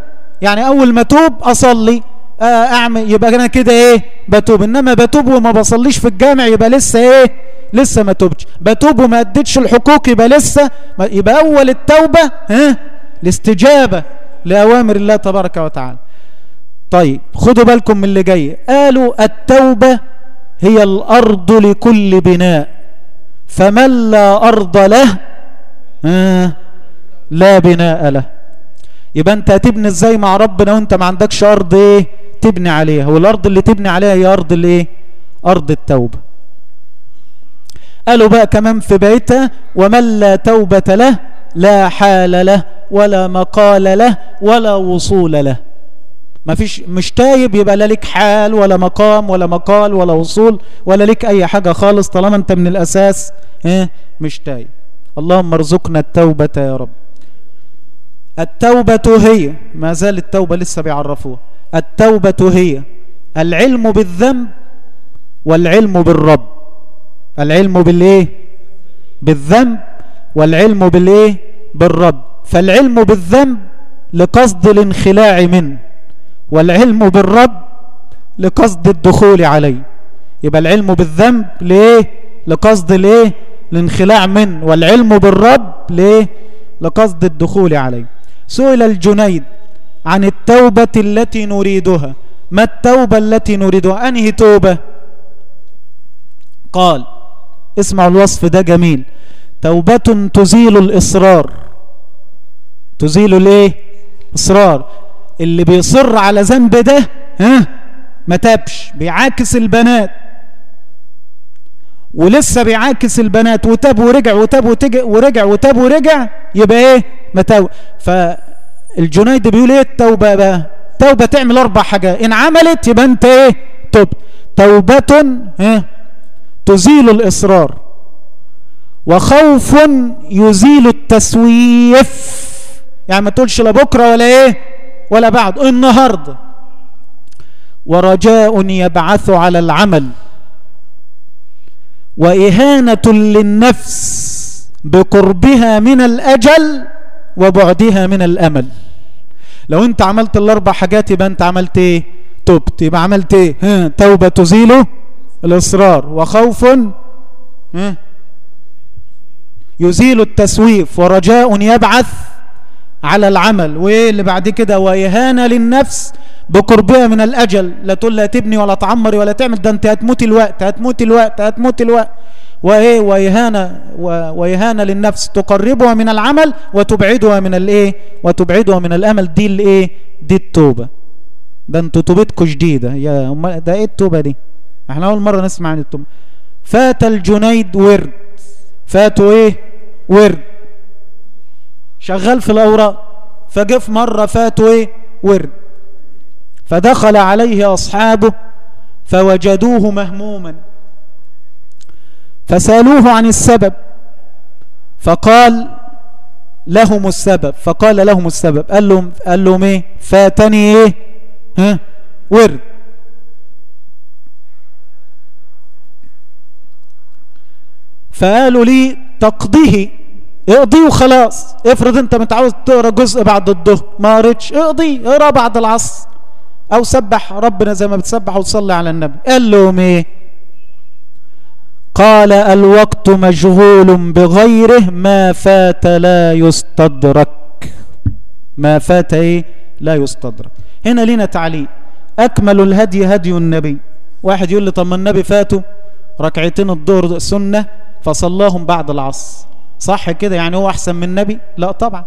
يعني أول ما توب أصلي. أعمل. يبقى أنا كده إيه؟ بتوب. إنما بتوب وما بصليش في الجامع يبقى لسه إيه؟ لسه ما توبتش. بتوب وما أديتش الحقوق يبقى لسه يبقى أول التوبة ها؟ الاستجابة لأوامر الله تبارك وتعالى. طيب خدوا بالكم من اللي جاي. قالوا التوبة هي الأرض لكل بناء. فمن لا أرض له آه لا بناء له. يبقى أنت هتبني إزاي مع ربنا وأنت ما عندكش أرض إيه؟ تبني عليها والأرض اللي تبني عليها هي أرض الإيه؟ أرض التوبة. قالوا بقى كمان في بيتها ومن لا توبة له لا حال له ولا مقال له ولا وصول له. ما فيش مش تايب يبقى لا لك حال ولا مقام ولا مقال ولا وصول ولا لك أي حاجة خالص طالما أنت من الأساس إيه؟ مش تايب. اللهم ارزقنا التوبة يا رب. التوبة هي ما زال التوبة لسه بيعرفوها. التوبة هي العلم بالذنب والعلم بالرب. العلم بالإيه؟ بالذنب والعلم بالإيه؟ بالرب. فالعلم بالذنب لقصد الانخلاع منه والعلم بالرب لقصد الدخول عليه. يبقى العلم بالذنب ليه لقصد ليه الانخلاع منه والعلم بالرب ليه لقصد الدخول عليه. سئل الجنيد عن التوبة التي نريدها. ما التوبة التي نريدها؟ أنهي توبة؟ قال اسمعوا الوصف ده جميل. توبة تزيل الإصرار. تزيل الإيه؟ إصرار. اللي بيصر على ذنب ده ها؟ ما تابش. بيعاكس البنات. ولسه بيعاكس البنات. وتاب ورجع وتاب ورجع وتاب ورجع يبقى إيه؟ ما تاب. فالجنيد بيقول إيه؟ التوبة بقى. توبة تعمل أربع حاجات إن عملت يبقى أنت إيه؟ توب توبة ها تزيل الإصرار. وخوف يزيل التسويف. يعني ما تقولش لا بكرة ولا إيه؟ ولا بعد. النهارده. ورجاء يبعث على العمل. وإهانة للنفس بقربها من الأجل. وبعدها من الأمل. لو انت عملت الأربع حاجات يبقى انت عملت إيه؟ تبت يبقى عملت إيه؟ ها توبة تزيله الإصرار. وخوف ها يزيل التسويف. ورجاء يبعث على العمل. وايه اللي بعد كده؟ وإهانة للنفس بقربها من الأجل. لا تقول لا تبني ولا تعمري ولا تعمل. ده أنت هتموتي الوقت هتموتي الوقت هتموتي الوقت. وإيه وإهانة وإهانة للنفس. تقربها من العمل وتبعدها من الإيه وتبعدها من الأمل. دي الإيه؟ دي التوبة. ده أنتوا توبتكم جديدة. يا ده إيه التوبة دي؟ إحنا أول مرة نسمع عن التوبة. فات الجنيد ورد. فاتوا إيه؟ ورد. شغال في الأوراق. فجه في مرة فاتوا إيه؟ ورد. فدخل عليه أصحابه فوجدوه مهموما. فسألوه عن السبب. فقال لهم السبب. فقال لهم السبب. قال لهم قال لهم إيه؟ فاتني إيه؟ ها؟ ورد. فقالوا لي تقضيه. اقضيه وخلاص. افرض أنت متعود تقرأ جزء بعد الظهر. ما قريتش. اقضيه. اقرأ بعد العصر. أو سبح ربنا زي ما بتسبح وتصلي على النبي. قال لهم إيه؟ قال الوقت مشغول بغيره ما فات لا يستدرك. ما فات إيه؟ لا يستدرك. هنا لنا تعليق أكمل الهدي هدي النبي. واحد يقول لي طب ما النبي فاتوا ركعتين الظهر سنة فصلاهم بعد العصر. صح كده؟ يعني هو أحسن من النبي؟ لا طبعا.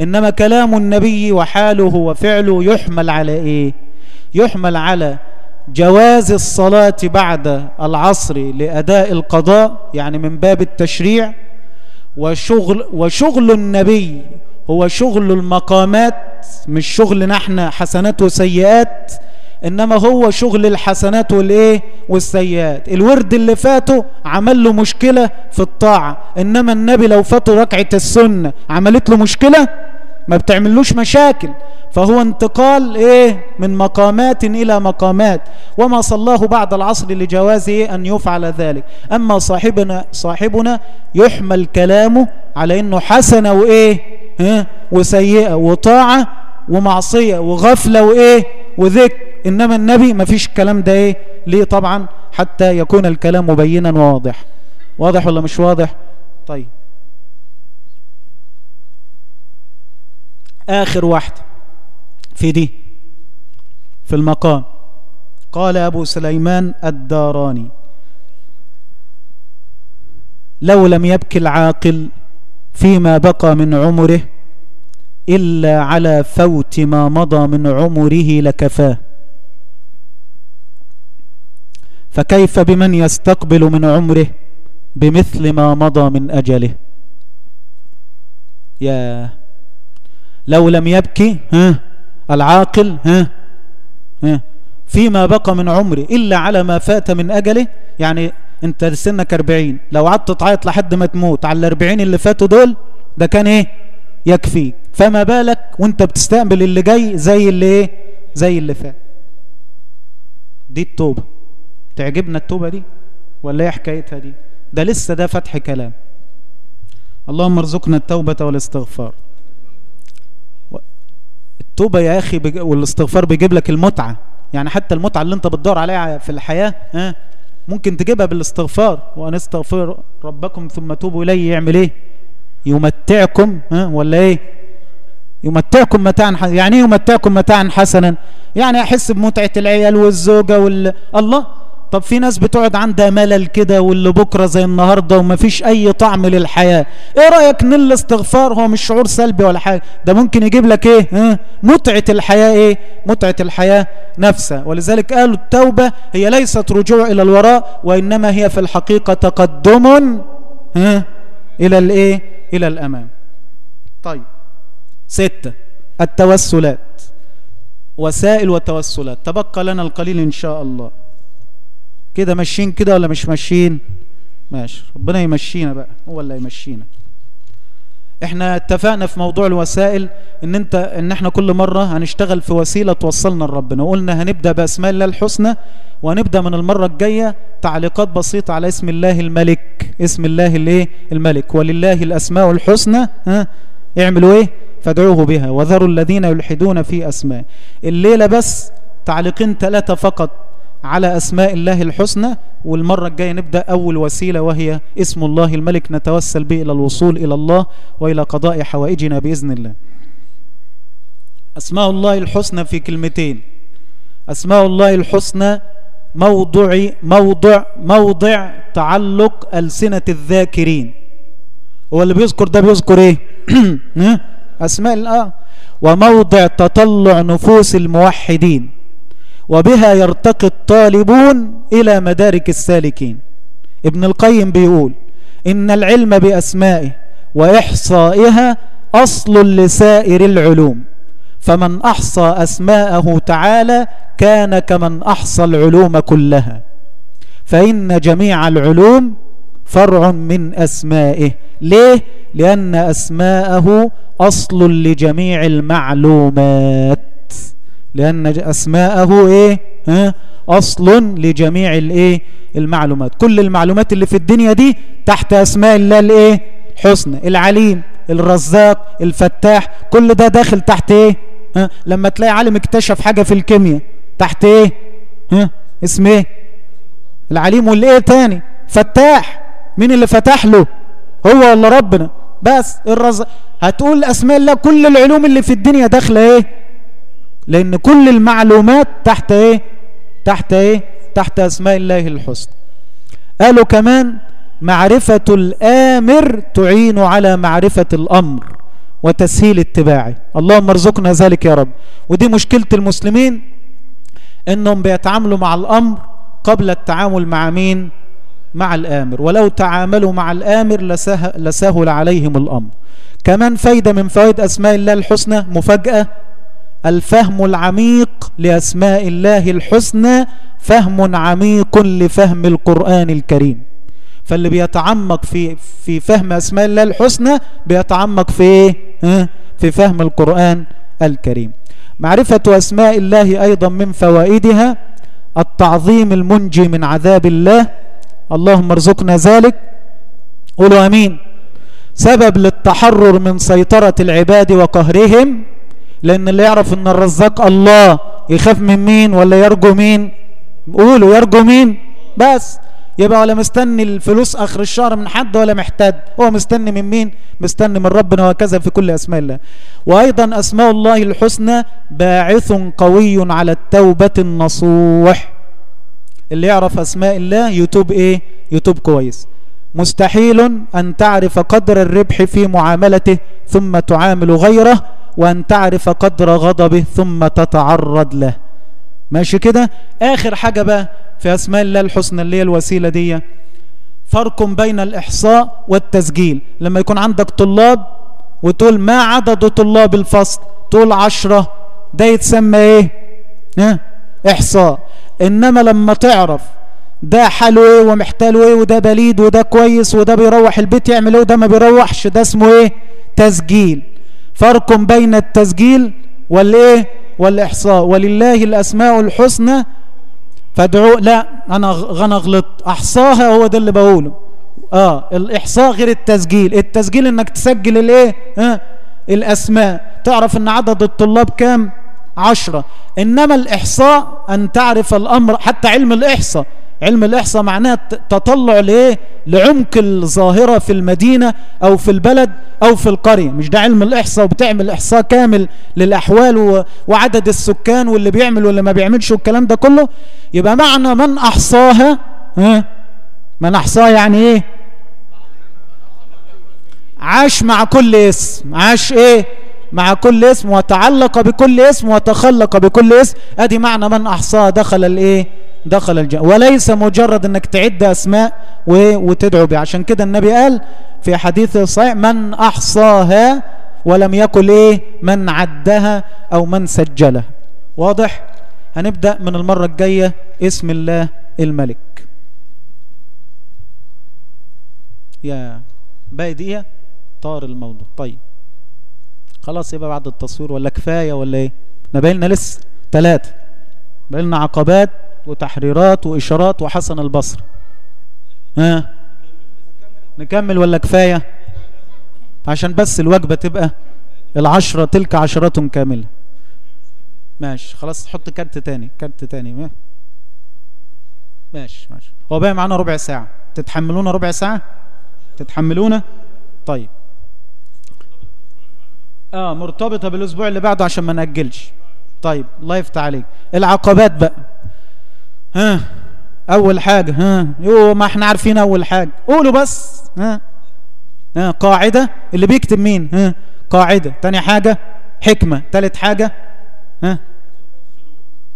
إنما كلام النبي وحاله وفعله يحمل على إيه؟ يحمل على جواز الصلاة بعد العصر لأداء القضاء يعني من باب التشريع وشغل, وشغل النبي هو شغل المقامات مش شغل نحن حسنات وسيئات إنما هو شغل الحسنات والإيه؟ والسيئات. الورد اللي فاته عمل له مشكلة في الطاعة إنما النبي لو فاته ركعة السنة عملت له مشكلة؟ ما بتعملوش مشاكل. فهو انتقال إيه؟ من مقامات إلى مقامات. وما صلاه بعد العصر لجوازه أن يفعل ذلك. أما صاحبنا صاحبنا يحمل كلامه على إنه حسنة وإيه؟ ها؟ وسيئة وطاعة ومعصية وغفلة وإيه؟ وذكر. إنما النبي ما فيش الكلام ده إيه؟ ليه طبعا؟ حتى يكون الكلام مبينا وواضح. واضح ولا مش واضح؟ طيب. آخر واحدة في دي في المقام. قال أبو سليمان الداراني لو لم يبكي العاقل فيما بقى من عمره إلا على فوت ما مضى من عمره لكفاه. فكيف بمن يستقبل من عمره بمثل ما مضى من أجله؟ يا لو لم يبكي ها العاقل ها ها فيما بقى من عمري إلا على ما فات من أجله يعني أنت سنك 40 لو قعدت تعيط لحد ما تموت على ال 40 اللي فاتوا دول ده كان إيه؟ يكفيك. فما بالك وأنت بتستقبل اللي جاي زي اللي إيه؟ زي اللي فات. دي التوبة. تعجبنا التوبة دي؟ ولا إيه حكايتها دي؟ ده لسه ده فتح كلام. اللهم ارزقنا التوبة والاستغفار. التوبة يا أخي بج... والاستغفار بيجيب لك المتعة. يعني حتى المتعة اللي أنت بتدور عليها في الحياة ها ممكن تجيبها بالاستغفار. وأن استغفر ربكم ثم توبوا إليه يعمل إيه؟ يمتعكم ها ولا إيه؟ يمتعكم متاعا حسنا يعني إيه يمتعكم متاعا حسنا؟ يعني أحس بمتعة العيال والزوجة وال الله طب في ناس بتقعد عندها ملل كده واللي بكرة زي النهاردة ومفيش أي طعم للحياة. إيه رأيك إن الاستغفار هو مش شعور سلبي ولا حاجة. ده ممكن يجيب لك إيه؟ متعة الحياة إيه؟ متعة الحياة نفسها. ولذلك قالوا التوبة هي ليست رجوع إلى الوراء وإنما هي في الحقيقة تقدم؟ إلى الإيه؟ إلى الأمام. طيب. ستة. التوسلات. وسائل وتوسلات. تبقى لنا القليل إن شاء الله. كده ماشيين كده ولا مش ماشيين؟ ماشي ربنا يمشينا بقى هو اللي يمشينا إحنا اتفقنا في موضوع الوسائل إن انت إن إحنا كل مرة هنشتغل في وسيلة توصلنا لربنا وقلنا هنبدأ بأسماء الله الحسنى وهنبدأ من المرة الجاية تعليقات بسيطة على اسم الله الملك. اسم الله الايه؟ الملك. ولله الأسماء الحسنى ها؟ اعملوا إيه؟ فادعوه بها. وذروا الذين يلحدون في أسماء. الليلة بس تعليقين ثلاثة فقط. على أسماء الله الحسنى والمرة الجاية نبدأ أول وسيلة وهي اسم الله الملك نتوسل به إلى الوصول إلى الله وإلى قضاء حوائجنا بإذن الله. أسماء الله الحسنى في كلمتين. أسماء الله الحسنى موضع موضع موضع تعلق ألسنة الذاكرين. هو اللي بيذكر ده بيذكر إيه؟ أسماء الله وموضع تطلع نفوس الموحدين. وبها يرتقي الطالبون إلى مدارك السالكين. ابن القيم بيقول إن العلم بأسمائه وإحصائها أصل لسائر العلوم فمن أحصى أسماءه تعالى كان كمن أحصى العلوم كلها. فإن جميع العلوم فرع من أسمائه. ليه؟ لأن أسماءه أصل لجميع المعلومات. لأن أسماءه إيه؟ ها؟ أصل لجميع الإيه؟ المعلومات كل المعلومات اللي في الدنيا دي تحت أسماء الله الإيه؟ الحسنى العليم الرزاق الفتاح كل ده داخل تحت إيه؟ ها؟ لما تلاقي عالم اكتشف حاجة في الكيمياء تحت إيه؟ ها؟ اسم إيه؟ العليم والإيه تاني فتاح مين اللي فتح له هو ولا ربنا بس الرزاق هتقول أسماء الله كل العلوم اللي في الدنيا داخلة إيه؟ لأن كل المعلومات تحت إيه؟ تحت إيه؟ تحت أسماء الله الحسنى قالوا كمان معرفة الآمر تعين على معرفة الأمر وتسهيل اتباعه اللهم ارزقنا ذلك يا رب ودي مشكلة المسلمين إنهم بيتعاملوا مع الأمر قبل التعامل مع مين مع الآمر ولو تعاملوا مع الآمر لسهل, لسهل عليهم الأمر كمان فايدة من فوائد أسماء الله الحسنى مفاجأة الفهم العميق لأسماء الله الحسنى فهم عميق لفهم القرآن الكريم. فاللي بيتعمق في في فهم أسماء الله الحسنى بيتعمق في إيه؟ في فهم القرآن الكريم. معرفة أسماء الله أيضا من فوائدها التعظيم المنجي من عذاب الله. اللهم ارزقنا ذلك. قولوا أمين. سبب للتحرر من سيطرة العباد وقهرهم لأن اللي يعرف أن الرزاق الله يخاف من مين ولا يرجو مين؟ قولوا يرجو مين؟ بس. يبقى ولا مستني الفلوس آخر الشهر من حد ولا محتاج. هو مستني من مين؟ مستني من ربنا وكذا في كل أسماء الله. وأيضا أسماء الله الحسنى باعث قوي على التوبة النصوح. اللي يعرف أسماء الله يتوب إيه؟ يتوب كويس. مستحيل أن تعرف قدر الربح في معاملته ثم تعامل غيره. وأن تعرف قدر غضبه ثم تتعرض له. ماشي كده؟ آخر حاجة بقى في أسماء الله الحسنى اللي هي الوسيلة دي. فرق بين الإحصاء والتسجيل. لما يكون عندك طلاب وتقول ما عدد طلاب الفصل؟ تقول عشرة. ده يتسمى إيه؟ ها؟ إحصاء. إنما لما تعرف ده حاله إيه ومحتاله إيه وده بليد وده كويس وده بيروح البيت يعمل إيه وده ما بيروحش ده اسمه إيه؟ تسجيل. فرق بين التسجيل والإيه؟ والإحصاء. ولله الأسماء الحسنى. فادعوا لا أنا أنا غلطت أحصاها هو ده اللي بقوله. آه الإحصاء غير التسجيل. التسجيل إنك تسجل الإيه؟ آه الأسماء. تعرف إن عدد الطلاب كام؟ عشرة. إنما الإحصاء أن تعرف الأمر حتى علم الإحصاء. علم الإحصاء معناه تطلع لإيه؟ لعمق الظاهرة في المدينة أو في البلد أو في القرية. مش ده علم الإحصاء وبتعمل إحصاء كامل للأحوال وعدد السكان واللي بيعمل واللي ما بيعملش والكلام ده كله. يبقى معنى من أحصاها ها؟ من أحصاها يعني إيه؟ عاش مع كل اسم. عاش إيه؟ مع كل اسم وتعلق بكل اسم وتخلق بكل اسم. أدي معنى من أحصاها. دخل الإيه؟ دخل الجنة وليس مجرد إنك تعد أسماء وتدعو بها. عشان كده النبي قال في حديث صحيح من أحصاها ولم يقل إيه من عدها أو من سجلها. واضح؟ هنبدأ من المرة الجاية. اسم الله الملك. يا باقي دقيقة؟ طار الموضوع. طيب. خلاص يبقى بعد التصوير ولا كفاية ولا إيه؟ نبقى لسه. ثلاثة بقى لنا عقبات. وتحريرات وإشارات وحسن البصر. ها؟ نكمل ولا كفاية؟ عشان بس الوجبة تبقى العشرة تلك عشرات كاملة. ماشي خلاص حط كارت تاني كارت تاني ماشي ماشي. هو باقي معانا ربع ساعة. تتحملونا ربع ساعة؟ تتحملونا؟ طيب. آه مرتبطة بالأسبوع اللي بعده عشان ما نأجلش. طيب الله يفتح عليك. العقبات بقى. ها؟ أول حاجة ها؟ يو ما إحنا عارفين أول حاجة. قولوا بس ها؟ ها قاعدة. اللي بيكتب مين؟ ها؟ قاعدة. تاني حاجة حكمة. تالت حاجة ها؟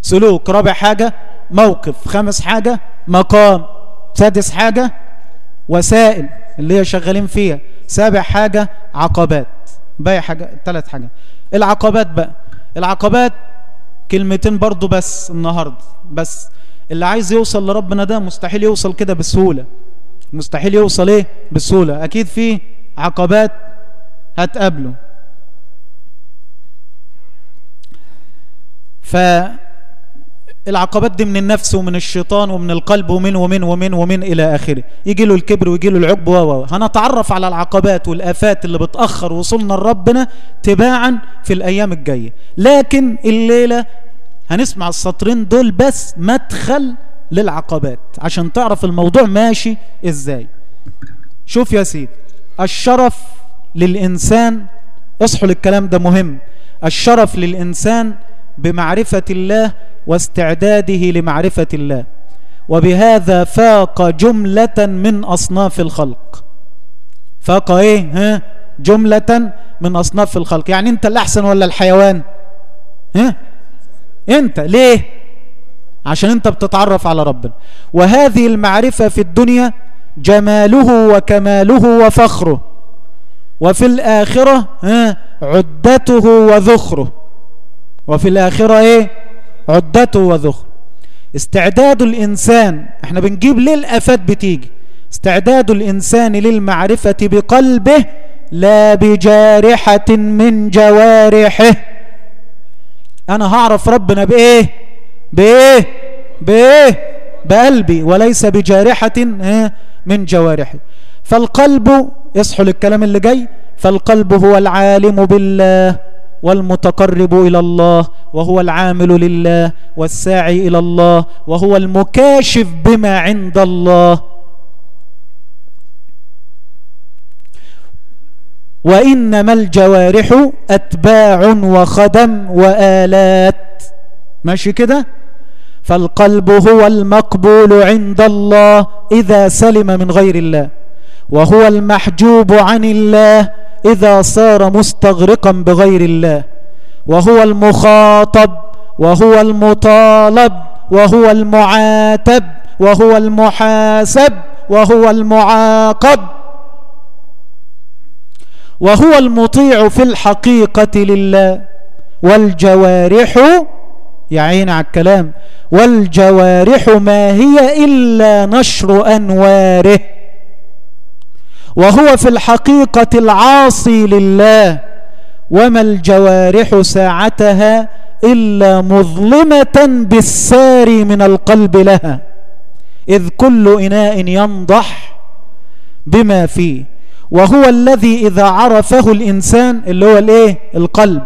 سلوك. رابع حاجة موقف. خامس حاجة مقام. سادس حاجة وسائل اللي هي شغالين فيها. سابع حاجة عقبات. باقي حاجة ثلاث حاجات العقبات بقى. العقبات كلمتين برضو بس النهاردة. بس اللي عايز يوصل لربنا ده مستحيل يوصل كده بسهولة. مستحيل يوصل إيه؟ بسهولة. أكيد في عقبات هتقابله. فالعقبات دي من النفس ومن الشيطان ومن القلب ومن ومن ومن ومن إلى آخره. يجي له الكبر ويجي له العجب و هنتعرف على العقبات والآفات اللي بتأخر وصولنا لربنا تباعا في الأيام الجاية. لكن الليلة هنسمع السطرين دول بس مدخل للعقبات عشان تعرف الموضوع ماشي إزاي. شوف يا سيدي الشرف للإنسان اصحوا للكلام ده مهم. الشرف للإنسان بمعرفة الله واستعداده لمعرفة الله. وبهذا فاق جملة من أصناف الخلق. فاق إيه؟ ها؟ جملة من أصناف الخلق. يعني أنت الأحسن ولا الحيوان؟ ها؟ انت ليه؟ عشان انت بتتعرف على ربنا. وهذه المعرفة في الدنيا جماله وكماله وفخره. وفي الآخرة عدته وذخره. وفي الآخرة إيه؟ عدته وذخره. استعداد الإنسان إحنا بنجيب ليه الآفات بتيجي؟ استعداد الإنسان للمعرفة بقلبه لا بجارحة من جوارحه. أنا هعرف ربنا بإيه؟ بإيه؟ بإيه؟ بقلبي وليس بجارحة من جوارحه فالقلب يصحوا للكلام اللي جاي فالقلب هو العالم بالله والمتقرب إلى الله وهو العامل لله والساعي إلى الله وهو المكاشف بما عند الله. وإنما الجوارح أتباع وخدم وآلات. ماشي كده؟ فالقلب هو المقبول عند الله إذا سلم من غير الله وهو المحجوب عن الله إذا صار مستغرقا بغير الله وهو المخاطب وهو المطالب وهو المعاتب وهو المحاسب وهو المعاقب. وهو المطيع في الحقيقة لله. والجوارح يعين على الكلام والجوارح ما هي إلا نشر أنواره. وهو في الحقيقة العاصي لله. وما الجوارح ساعتها إلا مظلمة بالسار من القلب لها. إذ كل إناء ينضح بما فيه. وهو الذي إذا عرفه الإنسان اللي هو الإيه؟ القلب.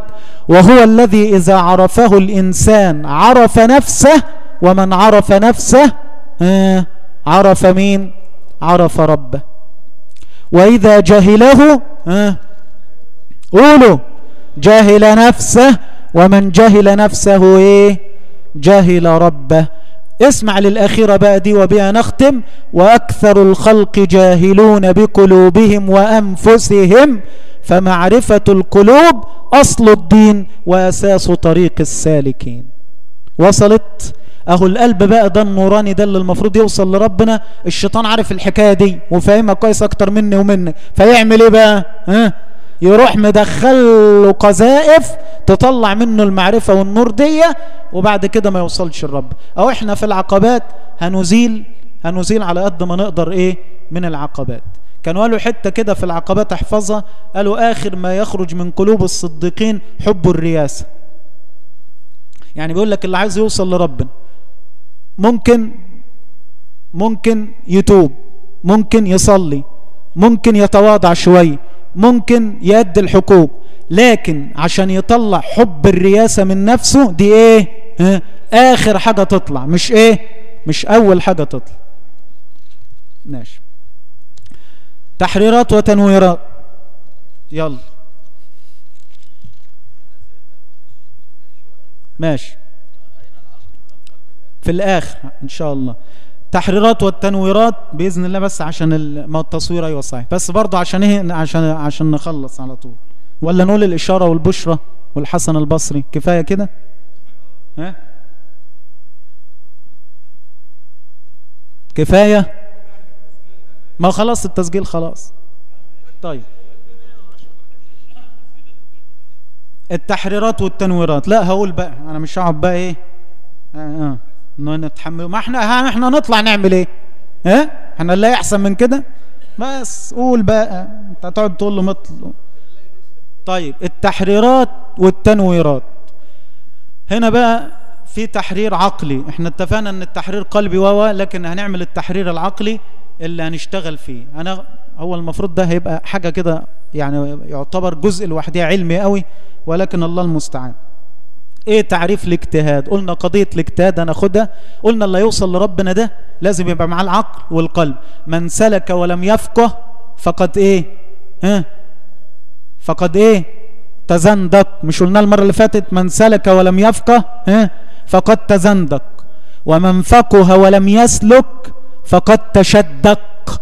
وهو الذي إذا عرفه الإنسان عرف نفسه ومن عرف نفسه آه عرف مين؟ عرف ربه. وإذا جهله آه قولوا جهل نفسه ومن جهل نفسه إيه؟ جهل ربه. اسمع للأخيرة بقى دي وبها نختم وأكثر الخلق جاهلون بقلوبهم وأنفسهم فمعرفة القلوب أصل الدين وأساس طريق السالكين. وصلت؟ أهو القلب بقى ده النوراني ده اللي المفروض يوصل لربنا. الشيطان عارف الحكاية دي وفاهمها كويس أكتر مني ومنك. فيعمل إيه بقى؟ ها؟ يروح مدخل له قذائف تطلع منه المعرفة والنور دي وبعد كده ما يوصلش الرب. أو إحنا في العقبات هنزيل هنزيل على قد ما نقدر إيه؟ من العقبات. كانوا قالوا حتة كده في العقبات أحفظها قالوا آخر ما يخرج من قلوب الصديقين حب الرياسة يعني بيقول لك اللي عايز يوصل لربنا ممكن ممكن يتوب ممكن يصلي ممكن يتواضع شوية ممكن يأدي الحقوق لكن عشان يطلع حب الرياسة من نفسه دي إيه؟ ها؟ آخر حاجة تطلع مش إيه؟ مش أول حاجة تطلع. ماشي. تحريرات وتنويرات. يلا. ماشي. في الآخر إن شاء الله. تحريرات والتنويرات بإذن الله بس عشان التصوير أيوه صحيح. بس برضه عشان إيه عشان عشان نخلص على طول. ولا نقول الإشارة والبشرى والحسن البصري كفاية كده؟ ها؟ كفاية؟ ما خلاص التسجيل خلاص. طيب. التحريرات والتنويرات. لا هقول بقى. أنا مش هقعد بقى إيه؟ آه, آه. نتحمل. ما إحنا ها إحنا نطلع نعمل إيه؟ ها؟ إحنا لا احسن من كده. بس قول بقى. أنت هتقعد تقول له مطل. طيب التحريرات والتنويرات. هنا بقى في تحرير عقلي. إحنا اتفقنا إن التحرير قلبي و لكن هنعمل التحرير العقلي اللي هنشتغل فيه. أنا هو المفروض ده هيبقى حاجة كده يعني يعتبر جزء لوحدها علمي قوي ولكن الله المستعان. إيه تعريف الاجتهاد؟ قلنا قضية الاجتهاد هناخدها قلنا اللي يوصل لربنا ده لازم يبقى معاه العقل والقلب. من سلك ولم يفقه فقد إيه؟ ها؟ فقد إيه؟ تزندق. مش قلنا المرة اللي فاتت؟ من سلك ولم يفقه ها؟ فقد تزندق. ومن فقه ولم يسلك فقد تشدق.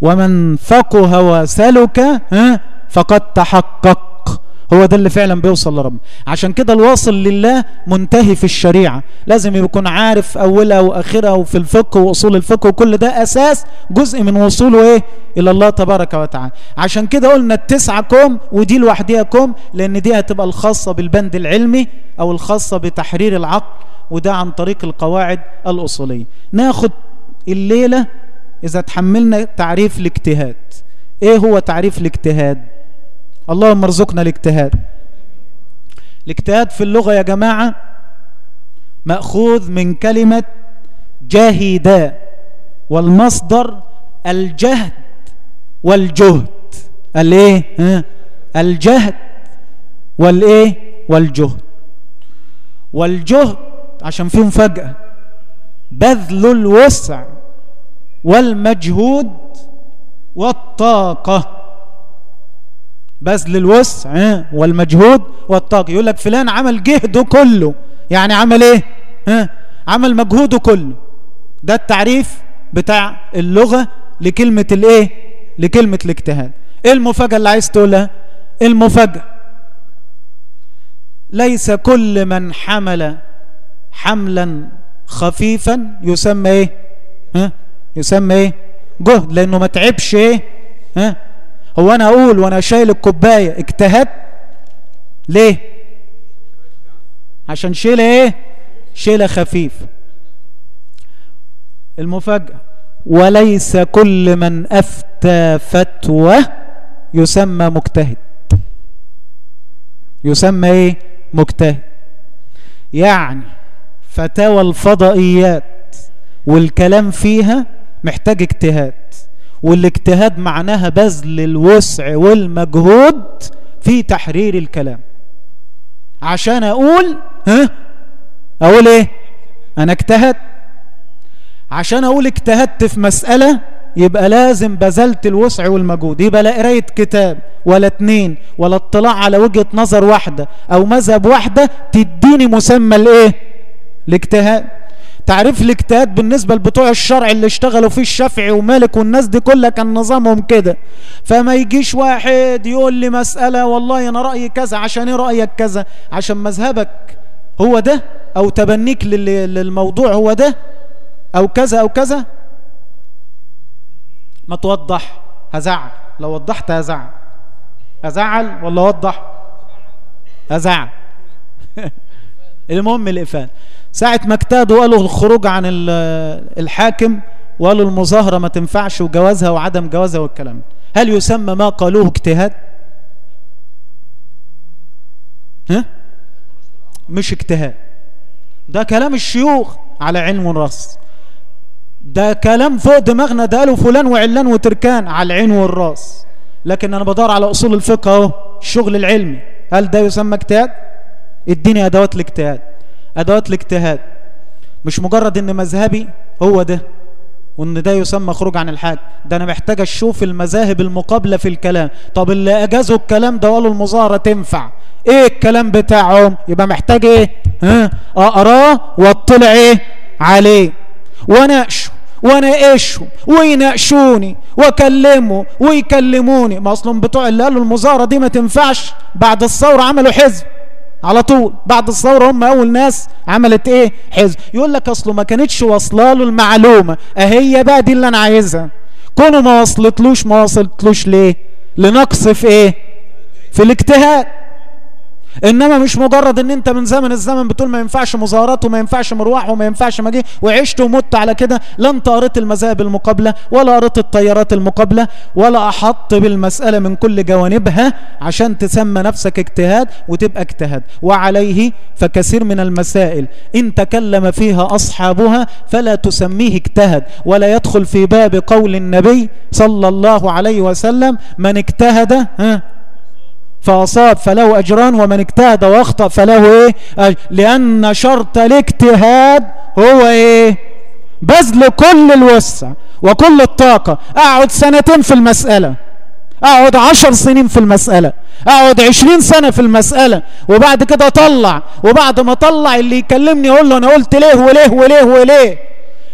ومن فقه وسلك ها؟ فقد تحقق. هو ده اللي فعلا بيوصل لربنا عشان كده الواصل لله منتهي في الشريعة. لازم يكون عارف أولها وآخرها وفي الفقه وأصول الفقه وكل ده أساس جزء من وصوله إيه؟ إلى الله تبارك وتعالى. عشان كده قلنا التسعة كوم ودي لوحديها كوم لأن دي هتبقى الخاصة بالبند العلمي أو الخاصة بتحرير العقل وده عن طريق القواعد الأصولية. ناخد الليلة إذا تحملنا تعريف الاجتهاد. إيه هو تعريف الاجتهاد؟ اللهم ارزقنا الاجتهاد. الاجتهاد في اللغة يا جماعة مأخوذ من كلمة جاهدا والمصدر الجهد والجهد. الإيه؟ ها؟ الجهد والإيه؟ والجهد. والجهد عشان فيه مفاجأة. بذل الوسع والمجهود والطاقة. بذل الوسع والمجهود والطاقة. يقول لك فلان عمل جهده كله. يعني عمل إيه؟ عمل مجهوده كله. ده التعريف بتاع اللغة لكلمة الإيه؟ لكلمة الاجتهاد. إيه المفاجأة اللي عايز تقولها؟ المفاجأة؟ ليس كل من حمل حملا خفيفا يسمى إيه؟ ها يسمى إيه؟ جهد لأنه ما تعبش إيه؟ ها هو أنا أقول وأنا شايل الكوباية اجتهدت؟ ليه؟ عشان شيله إيه؟ شيلة خفيف المفاجأة وليس كل من أفتى فتوى يسمى مجتهد. يسمى إيه؟ مجتهد. يعني فتاوى الفضائيات والكلام فيها محتاج اجتهاد. والاجتهاد معناها بذل الوسع والمجهود في تحرير الكلام. عشان أقول ها؟ أقول إيه؟ أنا اجتهد عشان أقول اجتهدت في مسألة يبقى لازم بذلت الوسع والمجهود. يبقى لا قراية كتاب ولا اتنين ولا اطلاع على وجهة نظر واحدة أو مذهب واحدة تديني مسمى الإيه؟ الاجتهاد. تعريف الاجتهاد بالنسبة لبتوع الشرع اللي اشتغلوا فيه الشافعي ومالك والناس دي كلها كان نظامهم كده. فما يجيش واحد يقول لي مسألة والله أنا رأيي كذا عشان إيه رأيك كذا؟ عشان مذهبك هو ده؟ أو تبنيك لل- للموضوع هو ده؟ أو كذا أو كذا؟ ما توضح. هزعل لو وضحت هزعل هزعل ولا وضح هزعل المهم الإفادة. ساعة ما اجتهدوا وقالوا الخروج عن ال- الحاكم وقالوا المظاهرة ما تنفعش وجوازها وعدم جوازها والكلام. هل يسمى ما قالوه اجتهاد؟ ها؟ مش اجتهاد. ده كلام الشيوخ على علم والراس ده كلام فوق دماغنا ده قالوا فلان وعلان وتركان على العين والراس لكن أنا بدور على أصول الفقه أهو الشغل العلمي. هل ده يسمى اجتهاد؟ اديني أدوات الاجتهاد. ادوات الاجتهاد. مش مجرد إن مذهبي هو ده وإن ده يسمى خروج عن الحاج. ده أنا محتاج أشوف المذاهب المقابلة في الكلام. طب اللي أجازوا الكلام ده وقالوا المظاهرة تنفع. إيه الكلام بتاعهم؟ يبقى محتاج إيه؟ ها؟ اقراه وأطلع إيه؟ عليه. وناقشه وناقشهم ويناقشوني وأكلمه ويكلموني. ما أصلا بتوع اللي قالوا المظاهرة دي ما تنفعش. بعد الثورة عملوا حزب. على طول. بعد الثورة هم أول ناس عملت إيه؟ حزب. يقول لك أصله ما كانتش واصلة له المعلومة. أهي بقى دي اللي أنا عايزها. كونه ما وصلتلوش ما وصلتلوش ليه؟ لنقص في إيه؟ في الاجتهاد. إنما مش مجرد إن أنت من زمن الزمن بتقول ما ينفعش مظاهرات وما ينفعش مروح وما ينفعش مجيء وعشت ومت على كده لا انت قريت المذاهب المقابلة ولا قريت التيارات المقابلة ولا أحط بالمسألة من كل جوانبها عشان تسمى نفسك اجتهاد وتبقى اجتهاد. وعليه فكثير من المسائل. إن تكلم فيها أصحابها فلا تسميه اجتهد ولا يدخل في باب قول النبي صلى الله عليه وسلم من اجتهد ها؟ فأصاب فله أجران ومن اجتهد وأخطأ فله إيه؟ لأن شرط الاجتهاد هو إيه؟ بذل كل الوسع وكل الطاقة. أقعد سنتين في المسألة. أقعد عشر سنين في المسألة. أقعد عشرين سنة في المسألة. وبعد كده أطلع. وبعد ما أطلع اللي يكلمني يقول له أنا قلت ليه وليه وليه وليه؟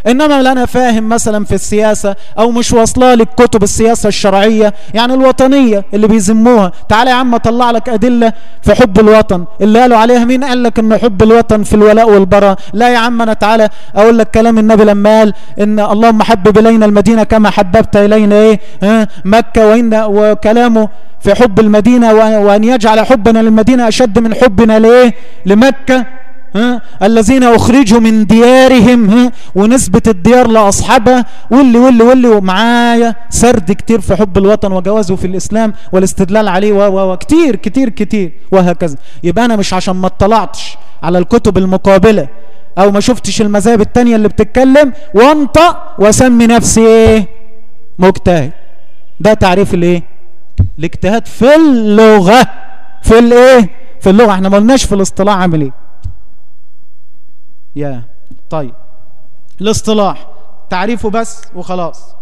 إنما أنا فاهم مثلا في السياسة أو مش واصلة لك كتب السياسة الشرعية يعني الوطنية اللي بيذموها تعالى يا عم أطلع لك أدلة في حب الوطن. اللي قالوا عليها مين؟ قال لك إن حب الوطن في الولاء والبراء. لا يا عم أنا تعالى أقول لك كلام النبي لما قال إن اللهم حبب إلينا المدينة كما حببت إلينا إيه؟ آه مكة وإن وكلامه في حب المدينة وأن يجعل حبنا للمدينة أشد من حبنا لإيه؟ لمكة. ها? الذين أخرجوا من ديارهم ها؟ ونسبة الديار لأصحابها. واللي واللي واللي ومعايا سرد كتير في حب الوطن وجوازه في الإسلام والاستدلال عليه و و كتير كتير كتير وهكذا. يبقى أنا مش عشان ما اطلعتش على الكتب المقابلة أو ما شفتش المذاهب التانية اللي بتتكلم وانطق واسمي نفسي إيه؟ مجتهد. ده تعريف الإيه؟ الاجتهاد في اللغة. في الإيه؟ في اللغة. إحنا ما قلناش في الاصطلاح عامل إيه. يا. طيب. الاصطلاح. تعريفه بس وخلاص.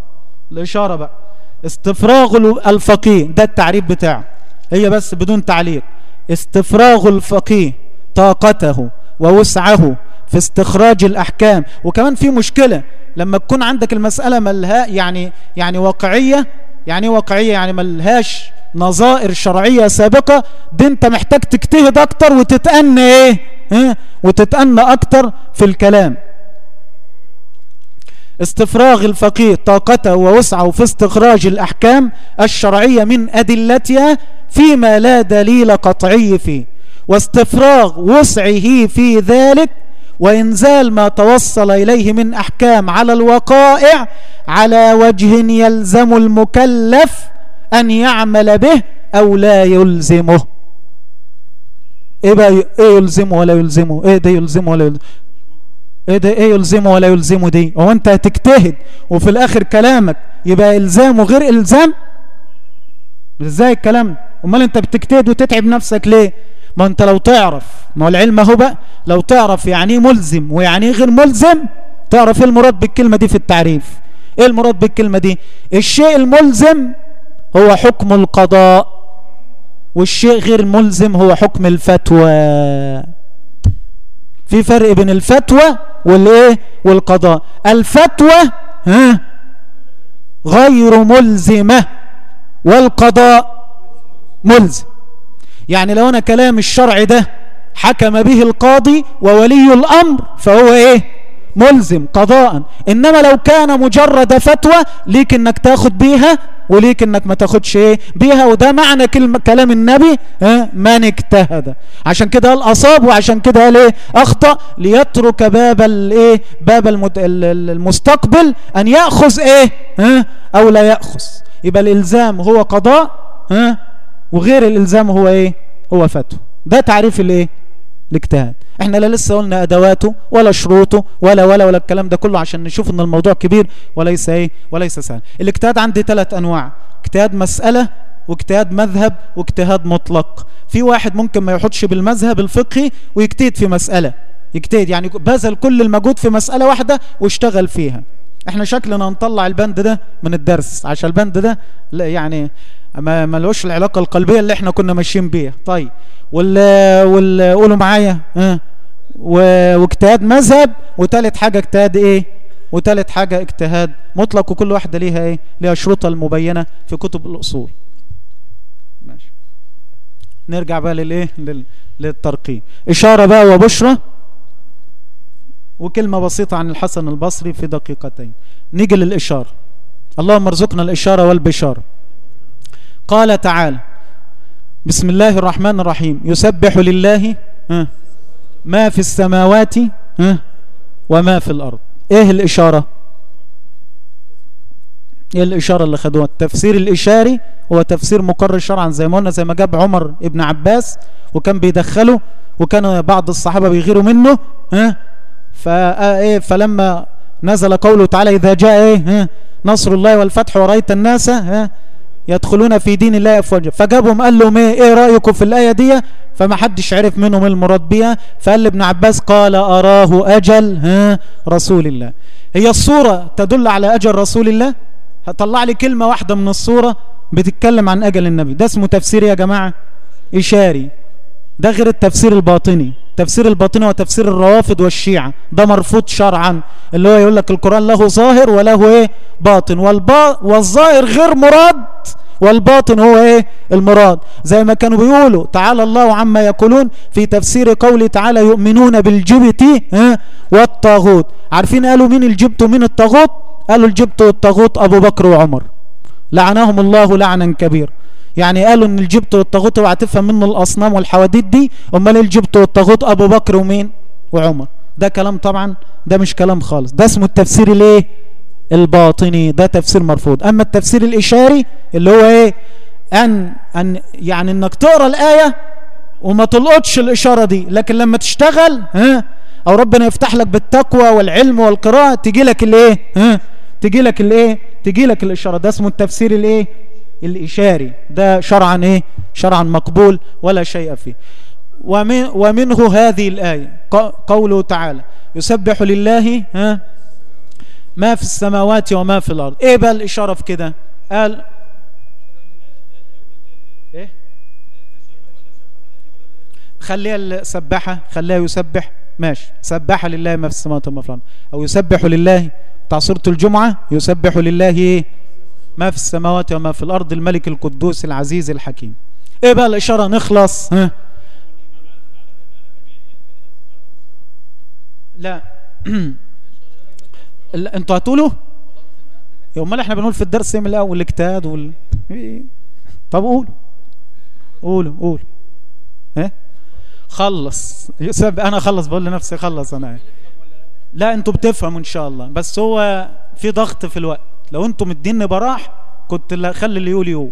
الإشارة بقى. استفراغ الفقيه. ده التعريف بتاعه. هي بس بدون تعليق. استفراغ الفقيه. طاقته ووسعه في استخراج الأحكام. وكمان في مشكلة. لما تكون عندك المسألة ملها يعني يعني واقعية يعني واقعية يعني ملهاش نظائر شرعية سابقة دي انت محتاج تجتهد أكتر وتتأنى إيه؟ آه؟ وتتأنى أكتر في الكلام. استفراغ الفقيه طاقته ووسعه في استخراج الأحكام الشرعية من أدلتها فيما لا دليل قطعي فيه. واستفراغ وسعه في ذلك وإنزال ما توصل إليه من أحكام على الوقائع على وجه يلزم المكلف أن يعمل به أو لا يلزمه. إيه بقى إيه يلزمه ولا يلزمه؟ إيه ده يلزمه ولا يلزمه؟ إيه ده؟ إيه يلزمه ولا يلزمه دي؟ هو أنت هتجتهد وفي الآخر كلامك يبقى الزام وغير إلزام؟ إزاي الكلام؟ أمال أنت بتجتهد وتتعب نفسك ليه؟ ما أنت لو تعرف ما هو العلم أهو بقى لو تعرف يعني إيه ملزم ويعني إيه غير ملزم؟ تعرف إيه المراد بالكلمة دي في التعريف؟ إيه المراد بالكلمة دي؟ الشيء الملزم هو حكم القضاء والشيء غير ملزم هو حكم الفتوى. في فرق بين الفتوى والايه والقضاء. الفتوى ها غير ملزمة والقضاء ملزم. يعني لو أنا كلام الشرع ده حكم به القاضي وولي الأمر فهو إيه؟ ملزم قضاء. إنما لو كان مجرد فتوى ليك إنك تاخد بيها وليك إنك ما تاخدش إيه بيها وده معنى كلمة كلام النبي آه من اجتهد. عشان كده قال أصاب وعشان كده قال إيه؟ أخطأ. ليترك باب الايه باب المد... المستقبل أن يأخذ إيه؟ آه أو لا يأخذ. يبقى الإلزام هو قضاء آه وغير الإلزام هو إيه؟ هو فتوى. ده تعريف الإيه؟ الاجتهاد. إحنا لا لسه قلنا أدواته ولا شروطه ولا ولا ولا الكلام ده كله عشان نشوف إن الموضوع كبير وليس إيه؟ وليس سهل. الاجتهاد عندي ثلاث أنواع اجتهاد مسألة واجتهاد مذهب واجتهاد مطلق. في واحد ممكن ما يحطش بالمذهب الفقهي ويجتهد في مسألة. يجتهد يعني بذل كل المجهود في مسألة واحدة واشتغل فيها. إحنا شكلنا نطلع البند ده من الدرس. عشان البند ده يعني ما ملوش العلاقة القلبية اللي إحنا كنا ماشيين بيها. طيب وال وال قولوا معايا و- واجتهاد مذهب وتالت حاجة اجتهاد إيه؟ وتالت حاجة اجتهاد مطلق وكل واحدة ليها إيه؟ ليها شروطها المبينة في كتب الأصول. ماشي. نرجع بقى للإيه؟ لل... للترقيم. إشارة بقى وبشرة وكلمة بسيطة عن الحسن البصري في دقيقتين. نيجي للإشارة. اللهم ارزقنا الإشارة والبشارة. قال تعالى بسم الله الرحمن الرحيم. يسبح لله ما في السماوات وما في الأرض. إيه الإشارة؟ إيه الإشارة اللي خدوها؟ التفسير الإشاري هو تفسير مقرر شرعا زي ما قلنا زي ما جاب عمر ابن عباس وكان بيدخله وكان بعض الصحابة بيغيروا منه ها. فا إيه فلما نزل قوله تعالى إذا جاء إيه نصر الله والفتح ورأيت الناس ها يدخلون في دين الله افواجا فجابهم قال لهم إيه إيه رأيكم في الآية دي؟ فما حدش عرف منهم المراد بيها. فقال لابن عباس قال أراه أجل ها رسول الله. هي الصورة تدل على أجل رسول الله؟ هطلع لي كلمة واحدة من الصورة بتتكلم عن أجل النبي. ده اسمه تفسير يا جماعة إشاري. ده غير التفسير الباطني. التفسير الباطني هو تفسير الروافض والشيعة. ده مرفوض شرعا. اللي هو يقول لك القرآن له ظاهر وله إيه؟ باطن. والبا والظاهر غير مراد. والباطن هو إيه؟ المراد. زي ما كانوا بيقولوا تعالى الله عما يقولون في تفسير قوله تعالى يؤمنون بالجبت ها والطاغوت. عارفين قالوا مين الجبت ومين الطاغوت؟ قالوا الجبت والطاغوت أبو بكر وعمر. لعنهم الله لعنا كبير. يعني قالوا إن الجبت والطاغوت اوعى تفهم منه الأصنام والحواديت دي. أمال الجبت والطاغوت؟ أبو بكر ومين؟ وعمر. ده كلام طبعا ده مش كلام خالص. ده اسمه التفسير الايه الباطني. ده تفسير مرفوض. أما التفسير الإشاري اللي هو إيه؟ أن أن يعني إنك تقرأ الآية وما تلقطش الإشارة دي. لكن لما تشتغل ها؟ أو ربنا يفتح لك بالتقوى والعلم والقراءة تجي لك الإيه؟ ها؟ تجي لك الإيه؟ تجي لك الإشارة. ده اسمه التفسير الايه الإشاري. ده شرعا إيه؟ شرعا مقبول ولا شيء فيه. ومن ومنه هذه الآية. ق- قوله تعالى يسبح لله ها ما في السماوات وما في الأرض. إيه بقى الإشارة في كده؟ قال إيه؟ خليها السباحة خليها يسبح. ماشي. سبح لله ما في السماوات وما في الأرض. أو يسبح لله. بتاع سوره الجمعة يسبح لله إيه ما في السماوات وما في الأرض الملك القدوس العزيز الحكيم. إيه بقى الإشارة؟ نخلص. ها؟ لا. أنتوا هتقولوا؟ امال إحنا بنقول في الدرس من الأول الاجتهاد وال إيه؟ طب قولوا. قولوا قولوا. ها خلص. يسب أنا خلص بقول لنفسي خلص أنا. لا أنتوا بتفهموا إن شاء الله. بس هو في ضغط في الوقت. لو أنتوا مديني براح كنت اللي اخلي اللي يقول يقول.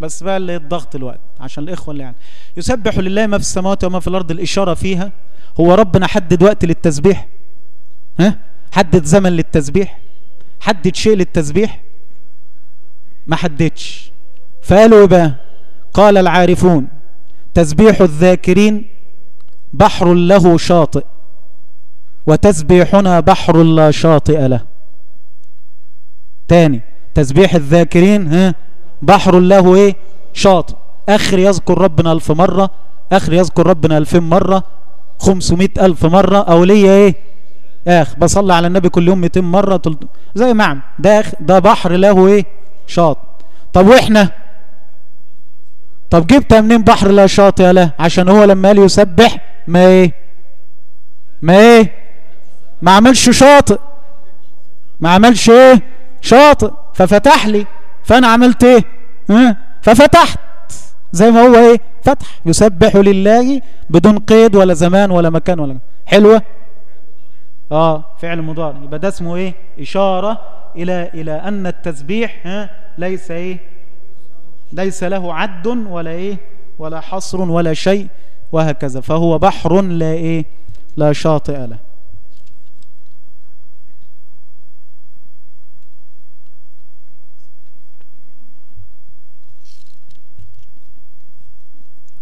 بس بقى اللي الضغط الوقت عشان الإخوة اللي يعني يسبح لله ما في السماوات وما في الأرض الإشارة فيها. هو ربنا حدد وقت للتسبيح. ها؟ حدد زمن للتسبيح. حدد شيء للتسبيح. ما حددش. فقالوا إيه بقى؟ قال العارفون تسبيح الذاكرين بحر له شاطئ وتسبيحنا بحر لا شاطئ له. تاني. تسبيح الذاكرين ها؟ بحر له إيه؟ شاطئ. آخر يذكر ربنا ألف مرة آخر يذكر ربنا ألفين مرة خمسمائة ألف مرة أو ليا إيه؟ اخ بصلي على النبي كل يوم 200 مرة تلت... زي ما عم. ده أخ... ده بحر له إيه؟ شاطئ. طب وإحنا؟ طب جبتها منين بحر لا شاطئ له؟ عشان هو لما قال يسبح ما إيه؟ ما إيه؟ ما عملش شاطئ. ما عملش إيه؟ شاطئ ففتح لي. فأنا عملت إيه؟ ففتحت. زي ما هو إيه؟ فتح. يسبح لله بدون قيد ولا زمان ولا مكان ولا حلوة؟ آه فعل مضارع. يبقى ده اسمه إيه؟ إشارة إلى إلى أن التسبيح ها؟ ليس إيه؟ ليس له عد ولا إيه؟ ولا حصر ولا شيء وهكذا. فهو بحر لا إيه؟ لا شاطئ له.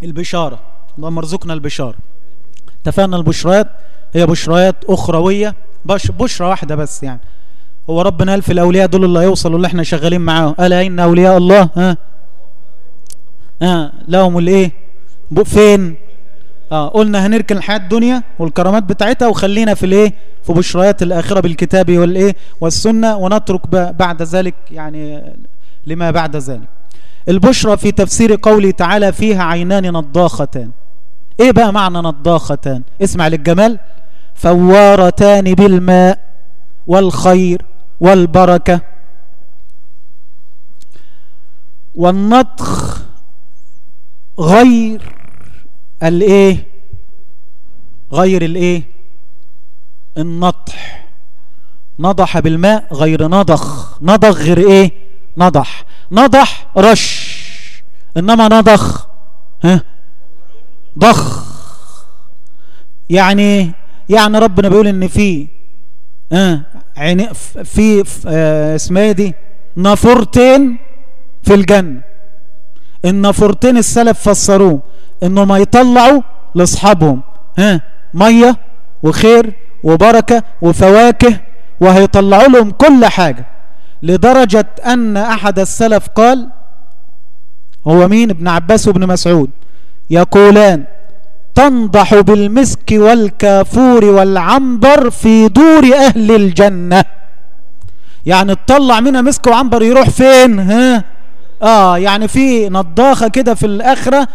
البشارة. اللهم ارزقنا البشارة. اتفقنا البشرات. هي بشريات أخروية. بش بشرة واحدة بس يعني. هو ربنا قال في الأولياء دول اللي هيوصلوا اللي إحنا شغالين معاهم. ألا إن أولياء الله؟ ها؟ ها؟ لهم الإيه؟ فين؟ آه قلنا هنركن الحياة الدنيا والكرامات بتاعتها وخلينا في الإيه؟ في بشريات الآخرة بالكتاب والإيه؟ والسنة ونترك بعد ذلك يعني لما بعد ذلك. البشرى في تفسير قوله تعالى فيها عينان نضاختان. إيه بقى معنى نضاختان؟ اسمع للجمال. فوارتان بالماء والخير والبركة. والنطخ غير الإيه؟ غير الإيه؟ النطح. نضح بالماء غير نضخ. نضخ غير إيه؟ نضح. نضح رش. إنما نضخ. ها؟ ضخ. يعني يعني ربنا بيقول إن في آه عين في, في آه اسمها إيه دي؟ نافورتين في الجنة. النافورتين السلف فسروه. انهم هيطلعوا لأصحابهم. ها؟ مية وخير وبركة وفواكه وهيطلعوا لهم كل حاجة. لدرجة أن أحد السلف قال هو مين؟ ابن عباس وابن مسعود. يقولان تنضح بالمسك والكافور والعنبر في دور أهل الجنة. يعني تطلع منها مسك وعنبر يروح فين؟ ها؟ آه يعني في نضاخة كده في الآخرة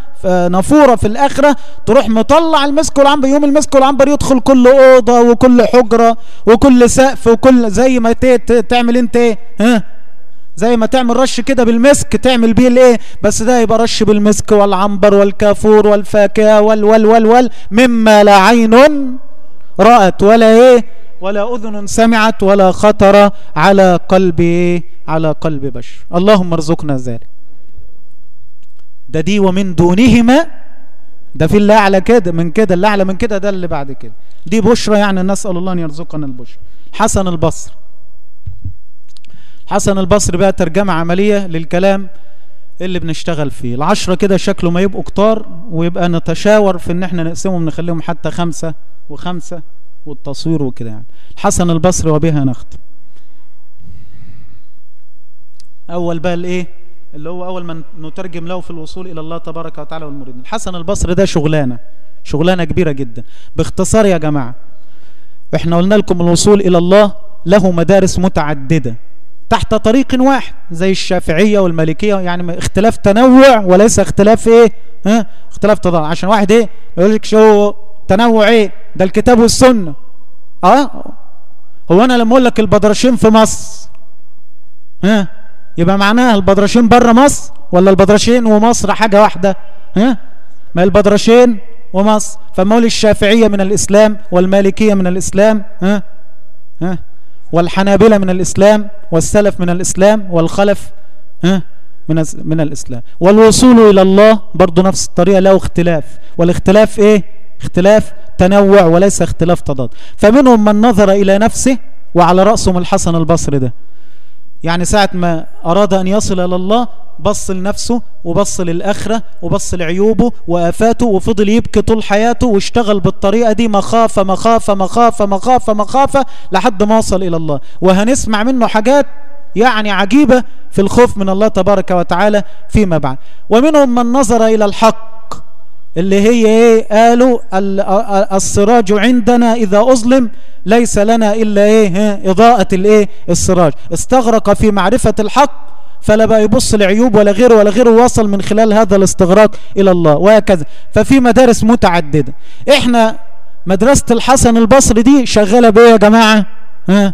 نافورة في الآخرة تروح مطلع المسك والعنبر يوم المسك والعنبر يدخل كل أوضة وكل حجرة وكل سقف وكل زي ما تعمل انت إيه؟ ها؟ زي ما تعمل رش كده بالمسك تعمل بيه الايه؟ بس ده يبقى رش بالمسك والعنبر والكافور والفاكهة وال وال وال وال مما لا عين رأت ولا إيه؟ ولا أذن سمعت ولا خطر على قلب على قلب بشر. اللهم ارزقنا ذلك. ده دي ومن دونهما ده في اللي اعلى كده من كده اللي اعلى من كده ده اللي بعد كده. دي بشرى يعني نسأل الله أن يرزقنا البشرى. حسن البصري حسن البصري بقى ترجمة عملية للكلام اللي بنشتغل فيه. العشرة كده شكله ما يبقوا كتار ويبقى نتشاور في إن إحنا نقسمهم نخليهم حتى خمسة وخمسة. والتصوير وكده يعني. حسن البصري وبها نختم. أول بقى الإيه؟ اللي هو أول ما نترجم له في الوصول إلى الله تبارك وتعالى والمريد الحسن البصري ده شغلانة شغلانة كبيرة جدا. باختصار يا جماعة إحنا قلنا لكم الوصول إلى الله له مدارس متعددة تحت طريق واحد زي الشافعية والمالكية. يعني اختلاف تنوع وليس اختلاف إيه؟ ها؟ اختلاف تضاد. عشان واحد إيه؟ يقول لك شو؟ تنوع إيه ده الكتاب والسنة. آه؟ هو أنا لما أقول لك البدرشين في مصر ها؟ يبقى معناها البدرشين بره مصر ولا البدرشين ومصر حاجة واحدة؟ ها؟ ما البدرشين ومصر. فما أقول الشافعية من الإسلام والمالكية من الإسلام ها؟ ها؟ والحنابلة من الإسلام والسلف من الإسلام والخلف ها؟ من من الإسلام. والوصول إلى الله برضو نفس الطريقة له اختلاف. والاختلاف إيه؟ اختلاف تنوع وليس اختلاف تضاد. فمنهم من نظر إلى نفسه وعلى رأسهم الحسن البصري ده. يعني ساعة ما أراد أن يصل إلى الله بص لنفسه وبص للآخرة وبص لعيوبه وآفاته وفضل يبكي طول حياته واشتغل بالطريقة دي مخافة مخافة مخافة مخافة مخافة لحد ما وصل إلى الله. وهنسمع منه حاجات يعني عجيبة في الخوف من الله تبارك وتعالى فيما بعد. ومنهم من نظر إلى الحق. اللي هي إيه؟ قالوا السراج عندنا إذا أظلم ليس لنا إلا إيه؟ إضاءة الإيه؟ السراج. استغرق في معرفة الحق فلا بقى يبص لعيوب ولا غيره ولا غيره وصل من خلال هذا الاستغراق إلى الله وهكذا. ففي مدارس متعددة. إحنا مدرسة الحسن البصري دي شغالة بإيه يا جماعة؟ ها؟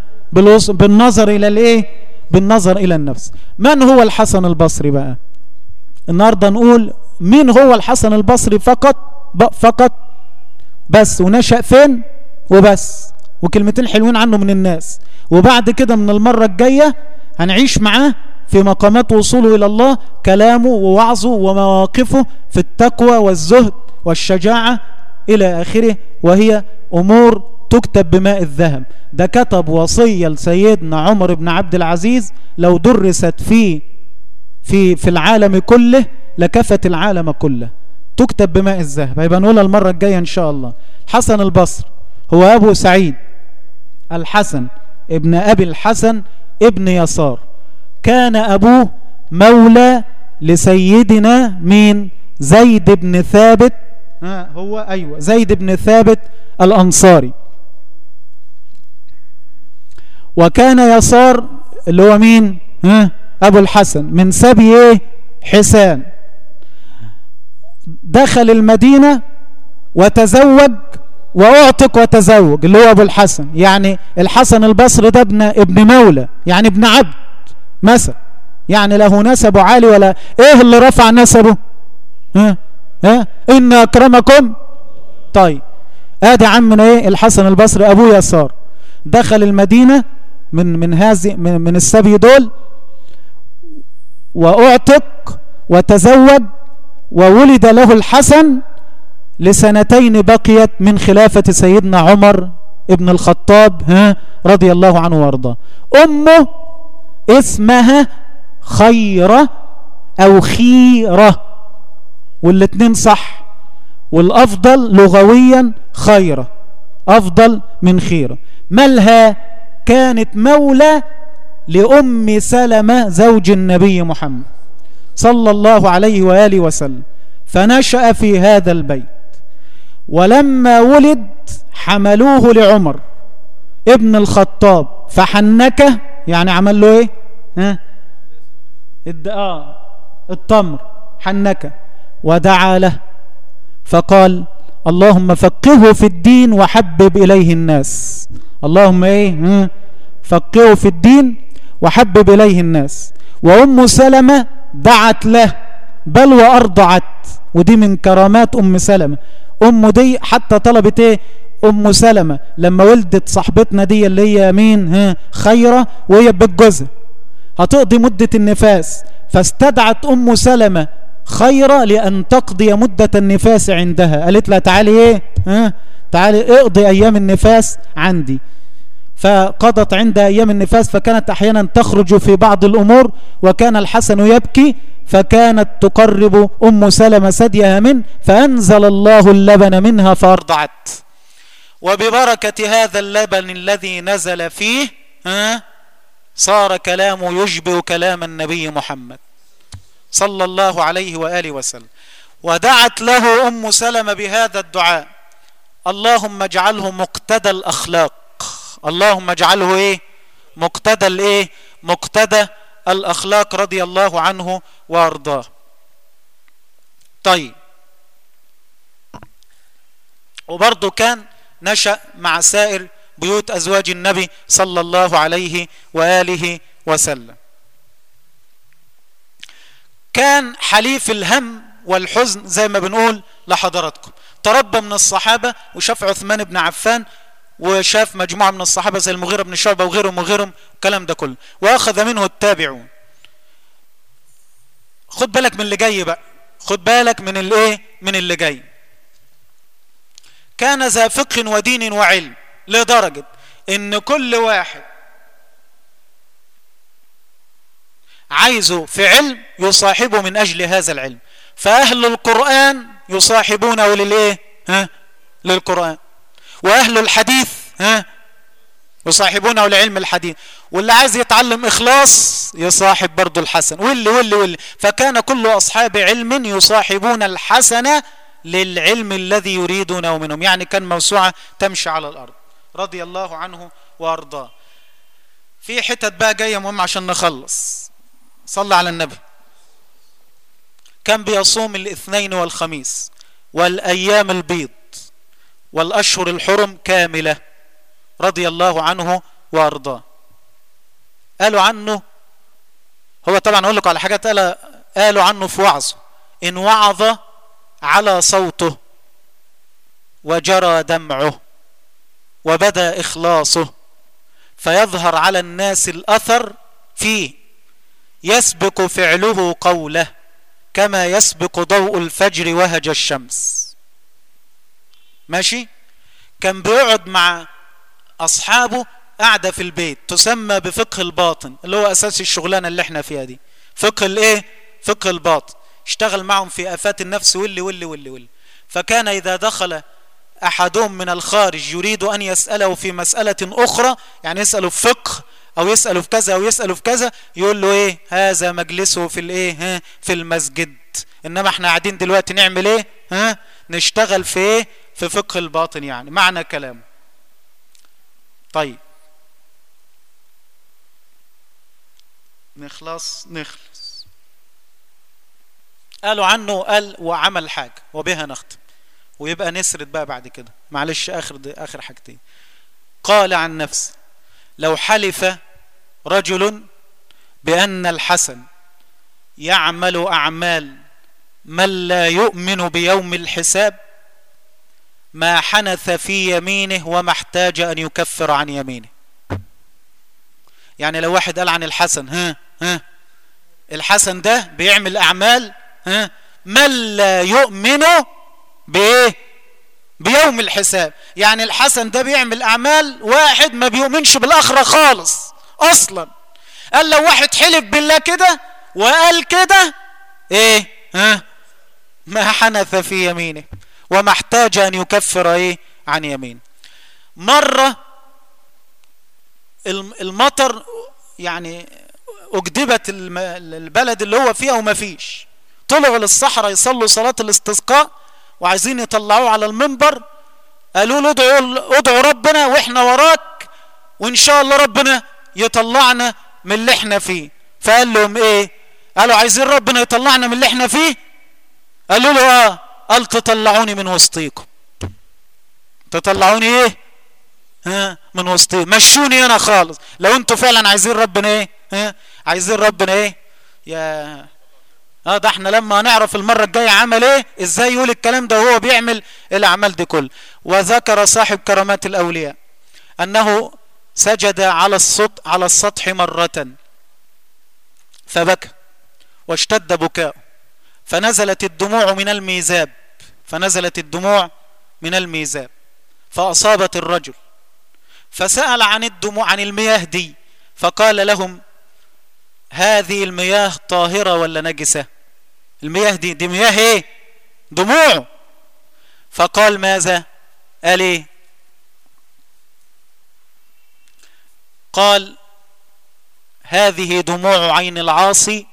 بالنظر إلى الإيه؟ بالنظر إلى النفس. من هو الحسن البصري بقى؟ النهاردة نقول مين هو الحسن البصري فقط؟ فقط. بس. ونشأ فين؟ وبس. وكلمتين حلوين عنه من الناس. وبعد كده من المرة الجاية هنعيش معاه في مقامات وصوله إلى الله كلامه ووعظه ومواقفه في التقوى والزهد والشجاعة إلى آخره. وهي أمور تكتب بماء الذهب. ده كتب وصية لسيدنا عمر بن عبد العزيز لو درست في في في العالم كله لكفت العالم كله. تكتب بماء الذهب. هيبقى نقولها المرة الجاية إن شاء الله. حسن البصر هو أبو سعيد الحسن ابن أبي الحسن ابن يسار. كان أبوه مولى لسيدنا مين؟ زيد بن ثابت. ها هو أيوة زيد بن ثابت الأنصاري. وكان يسار اللي هو مين؟ ها أبو الحسن. من سبي إيه؟ حسان. دخل المدينة وتزوج وأعتق وتزوج اللي هو أبو الحسن. يعني الحسن البصري ده ابن ابن مولى يعني ابن عبد مثلا. يعني له نسب عالي ولا إيه اللي رفع نسبه؟ ها؟ ها؟ إن أكرمكم. طيب. آدي عمنا إيه؟ الحسن البصري أبوه يسار. دخل المدينة من من هذه من, من السبي دول وأعتق وتزوج وولد له الحسن لسنتين بقيت من خلافة سيدنا عمر ابن الخطاب ها رضي الله عنه وأرضاه. أمه اسمها خيرة أو خيرة والاتنين صح. والأفضل لغويا خيرة أفضل من خيرة. مالها كانت مولى لأم سلمة زوج النبي محمد. صلى الله عليه وآله وسلم. فنشأ في هذا البيت. ولما ولد حملوه لعمر ابن الخطاب. فحنكه يعني عمل له إيه؟ ها؟ آه التمر. حنكه. ودعا له. فقال اللهم فقهه في الدين وحبب إليه الناس. اللهم إيه؟ فقهه في الدين وحبب إليه الناس. وأم سلمة دعت له بل وأرضعت. ودي من كرامات أم سلمة. أم دي حتى طلبت إيه؟ أم سلمة. لما ولدت صاحبتنا دي اللي هي مين؟ ها؟ خيرة وهي بتجوزها هتقضي مدة النفاس. فاستدعت أم سلمة خيرة لأن تقضي مدة النفاس عندها. قالت لها تعالي إيه؟ ها؟ تعالي اقضي أيام النفاس عندي. فقضت عند أيام النفاس فكانت أحيانا تخرج في بعض الأمور وكان الحسن يبكي فكانت تقرب أم سلمة ثديها منه فأنزل الله اللبن منها فأرضعت. وببركة هذا اللبن الذي نزل فيه ها صار كلامه يشبه كلام النبي محمد صلى الله عليه وآله وسلم. ودعت له أم سلمة بهذا الدعاء. اللهم اجعله مقتدى الأخلاق. اللهم اجعله إيه؟ مقتدى الإيه؟ مقتدى الأخلاق رضي الله عنه وأرضاه. طيب. وبرضه كان نشأ مع سائر بيوت أزواج النبي صلى الله عليه وآله وسلم. كان حليف الهم والحزن زي ما بنقول لحضراتكم. تربى من الصحابة وشاف عثمان بن عفان وشاف مجموعة من الصحابة زي المغيرة بن شعبة وغيرهم وغيرهم الكلام ده كله. وأخذ منه التابعون. خد بالك من اللي جاي بقى. خد بالك من اللي إيه؟ من اللي جاي. كان ذا فقه ودين وعلم لدرجة إن كل واحد عايزه في علم يصاحبه من أجل هذا العلم. فأهل القرآن يصاحبونه للإيه؟ ها؟ للقرآن. وأهل الحديث ها؟ يصاحبونه لعلم الحديث. واللي عايز يتعلم إخلاص يصاحب برضه الحسن. واللي واللي واللي. فكان كل أصحاب علم يصاحبون الحسن للعلم الذي يريدونه منهم. يعني كان موسوعة تمشي على الأرض رضي الله عنه وأرضاه. في حتت بقى جاية مهم عشان نخلص. صلى على النبي. كان بيصوم الاثنين والخميس والأيام البيض. والأشهر الحرم كاملة رضي الله عنه وأرضاه. قالوا عنه هو طبعا أقول لكم على حاجات قال قالوا عنه في وعظه إن وعظ على صوته وجرى دمعه وبدأ إخلاصه. فيظهر على الناس الأثر فيه. يسبق فعله قوله كما يسبق ضوء الفجر وهج الشمس. ماشي؟ كان بيقعد مع أصحابه قاعدة في البيت تسمى بفقه الباطن اللي هو أساس الشغلانة اللي إحنا فيها دي. فقه الإيه؟ فقه الباطن. اشتغل معهم في آفات النفس واللي واللي واللي واللي. فكان إذا دخل أحدهم من الخارج يريد أن يسأله في مسألة أخرى يعني يسأله في فقه أو يسأله في كذا أو يسأله في كذا يقول له إيه؟ هذا مجلسه في الإيه؟ في المسجد. إنما إحنا قاعدين دلوقتي نعمل إيه؟ ها؟ نشتغل في إيه؟ في فقه الباطن يعني معنى كلامه. طيب. نخلص نخلص. قالوا عنه قال وعمل حاجة وبها نختم. ويبقى نسرد بقى بعد كده. معلش آخر آخر حاجتين. قال عن نفسه لو حلف رجل بأن الحسن يعمل أعمال من لا يؤمن بيوم الحساب ما حنث في يمينه وما احتاج أن يكفر عن يمينه. يعني لو واحد قال عن الحسن ها ها الحسن ده بيعمل أعمال ها من لا يؤمن بإيه؟ بيوم الحساب. يعني الحسن ده بيعمل أعمال واحد ما بيؤمنش بالآخرة خالص أصلا. قال لو واحد حلف بالله كده وقال كده إيه؟ ها ما حنث في يمينه. وما احتاج أن يكفر إيه؟ عن يمينه مرة المطر يعني أجدبت البلد اللي هو فيها وما فيش. طلعوا للصحراء يصلوا صلاة الاستسقاء وعايزين يطلعوه على المنبر. قالوا له ادعوا ادعوا ربنا وإحنا وراك وإن شاء الله ربنا يطلعنا من اللي إحنا فيه. فقال لهم إيه؟ قالوا عايزين ربنا يطلعنا من اللي إحنا فيه؟ قالوا له آه. قال تطلعوني من وسطيكم. تطلعوني إيه؟ ها؟ من وسطي. مشوني أنا خالص. لو أنتوا فعلا عايزين ربنا إيه؟ ها؟ عايزين ربنا إيه؟ يا آه ده إحنا لما نعرف المرة الجاية عمل إيه؟ إزاي يقول الكلام ده وهو بيعمل الأعمال دي كل وذكر صاحب كرامات الأولياء أنه سجد على السطح على السطح مرة. فبكى واشتد بكاء فنزلت الدموع من الميزاب. فنزلت الدموع من الميزاب فأصابت الرجل فسأل عن الدموع عن المياه دي فقال لهم هذه المياه طاهرة ولا نجسة؟ المياه دي دي مياه إيه؟ دموع. فقال ماذا؟ قال إيه؟ قال هذه دموع عين العاصي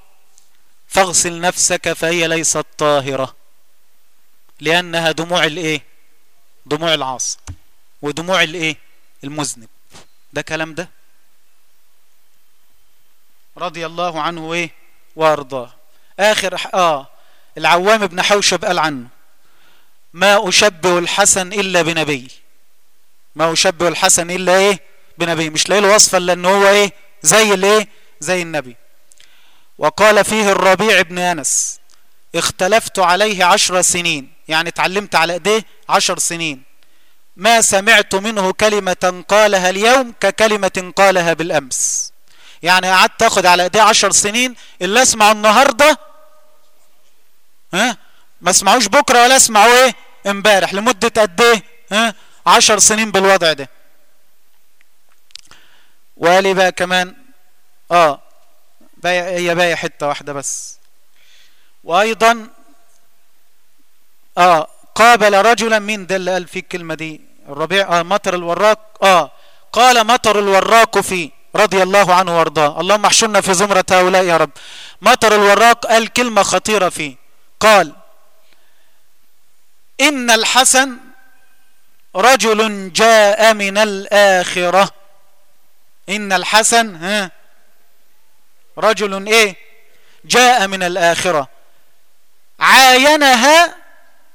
فاغسل نفسك فهي ليست طاهرة. لأنها دموع الإيه؟ دموع العاصي ودموع الإيه؟ المذنب. ده كلام ده؟ رضي الله عنه إيه؟ وأرضاه. آخر آه. العوام ابن حوشب قال عنه ما أشبه الحسن إلا بنبي. ما أشبه الحسن إلا إيه؟ بنبي. مش لاقي له وصفه إلا إن هو إيه؟ زي الإيه؟ زي النبي. وقال فيه الربيع بن أنس اختلفت عليه عشر سنين. يعني اتعلمت على إيديه عشر سنين. ما سمعت منه كلمة قالها اليوم ككلمة قالها بالأمس. يعني قعدت آخد على إيديه عشر سنين اللي أسمعه النهاردة ها؟ ما أسمعوش بكرة ولا اسمعوا إيه؟ إمبارح لمدة قد إيه؟ ها؟ عشر سنين بالوضع ده. وقال بقى كمان آه بايع هي بايع حتة واحدة بس. وأيضا آه قابل رجلا من ده اللي قال فيه الكلمة دي. الربيع آه مطر الوراق آه قال مطر الوراق فيه رضي الله عنه وارضاه. اللهم احشرنا في زمرة هؤلاء يا رب. مطر الوراق قال كلمة خطيرة فيه. قال إن الحسن رجل جاء من الآخرة. إن الحسن ها رجل إيه؟ جاء من الآخرة. عاينها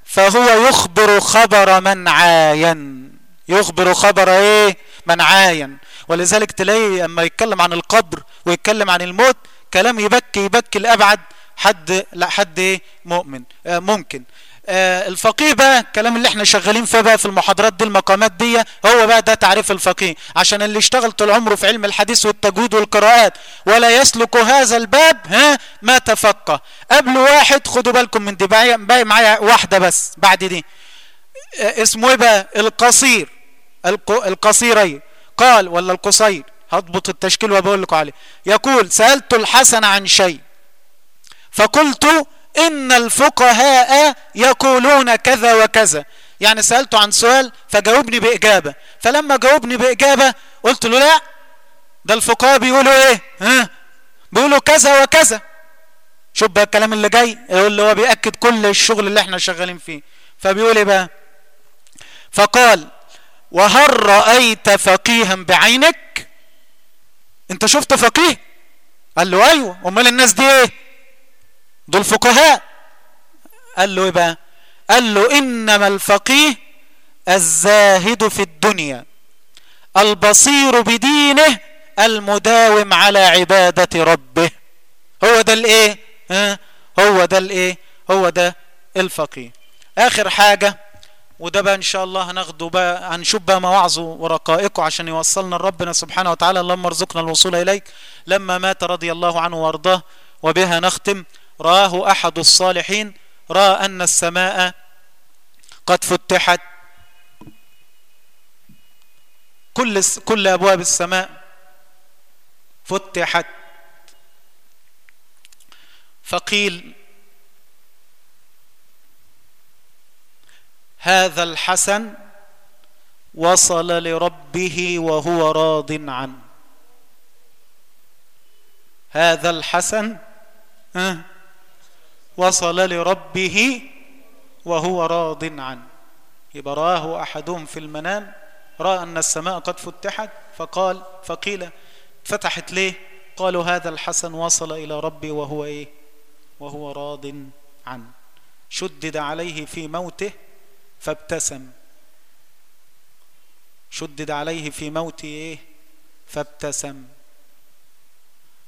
فهو يخبر خبر من عاين. يخبر خبر إيه؟ من عاين. ولذلك تلاقي أما يتكلم عن القبر ويتكلم عن الموت كلام يبكي يبكي لأبعد حد لا حد إيه؟ مؤمن. آه ممكن. الفقيه بقى الكلام اللي إحنا شغالين فيه بقى في المحاضرات دي المقامات دي هو بقى ده تعريف الفقيه. عشان اللي اشتغل طول عمره في علم الحديث والتجويد والقراءات ولا يسلك هذا الباب ها ما تفقه. قبل واحد خدوا بالكم من دي باقي معايا واحدة بس بعد دي. آه اسمه إيه بقى؟ القصير. القصيري. قال ولا القصير؟ هضبط التشكيل وبقول لكم عليه. يقول سألت الحسن عن شيء. فقلت إن الفقهاء يقولون كذا وكذا. يعني سألته عن سؤال فجاوبني بإجابة. فلما جاوبني بإجابة قلت له لا ده الفقهاء بيقولوا إيه؟ ها؟ بيقولوا كذا وكذا. شوف بقى الكلام اللي جاي اللي هو بيأكد كل الشغل اللي إحنا شغالين فيه. فبيقول إيه بقى؟ فقال وهل رأيت فقيها بعينك؟ أنت شفت فقيه؟ قال له أيوه. أمال الناس دي إيه؟ دول فقهاء. قال له إيه بقى؟ قال له إنما الفقيه الزاهد في الدنيا البصير بدينه المداوم على عبادة ربه. هو ده الإيه؟ ها؟ هو ده الإيه؟ هو ده الفقيه. آخر حاجة وده بقى إن شاء الله هناخده بقى هنشوف بقى مواعظه ورقائقه عشان يوصلنا لربنا سبحانه وتعالى اللهم ارزقنا الوصول إليك. لما مات رضي الله عنه وارضاه وبها نختم. راه أحد الصالحين رأى أن السماء قد فتحت. كل كل أبواب السماء فتحت. فقيل هذا الحسن وصل لربه وهو راض عنه. هذا الحسن وصل لربه وهو راض عنه. يبقى رآه أحدهم في المنام رأى أن السماء قد فتحت فقال فقيل فتحت ليه؟ قالوا هذا الحسن وصل إلى ربي وهو إيه؟ وهو راض عنه. شدد عليه في موته فابتسم. شدد عليه في موته إيه؟ فابتسم.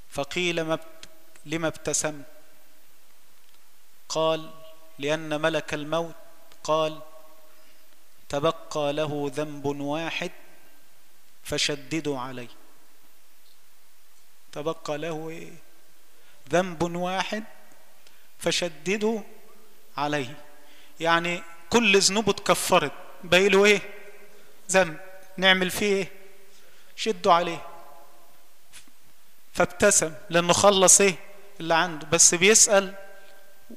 فقيل ما لما ابتسمت؟ قال لأن ملك الموت قال تبقى له ذنب واحد فشددوا عليه. تبقى له إيه؟ ذنب واحد فشددوا عليه. يعني كل ذنوبه اتكفرت. باقي له إيه؟ ذنب. نعمل فيه إيه؟ شدوا عليه. فابتسم لأنه خلص إيه؟ اللي عنده. بس بيسأل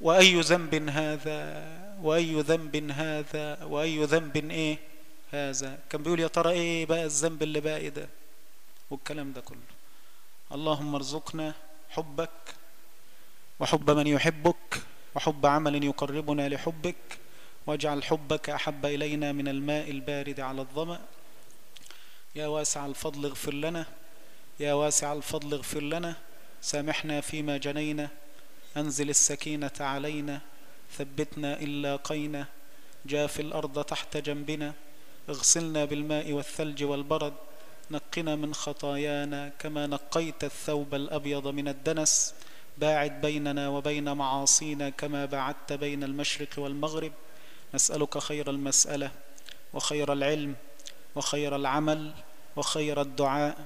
وأي ذنب هذا؟ وأي ذنب هذا؟ وأي ذنب إيه هذا؟ كان بيقول يا ترى إيه بقى الذنب اللي باقي ده؟ والكلام ده كله. اللهم ارزقنا حبك وحب من يحبك وحب عمل يقربنا لحبك واجعل حبك أحب إلينا من الماء البارد على الظمأ. يا واسع الفضل اغفر لنا. يا واسع الفضل اغفر لنا. سامحنا فيما جنينا. أنزل السكينة علينا ثبتنا إن لاقينا جاف الأرض تحت جنبنا اغسلنا بالماء والثلج والبرد نقنا من خطايانا كما نقيت الثوب الأبيض من الدنس باعد بيننا وبين معاصينا كما بعدت بين المشرق والمغرب. نسألك خير المسألة وخير العلم وخير العمل وخير الدعاء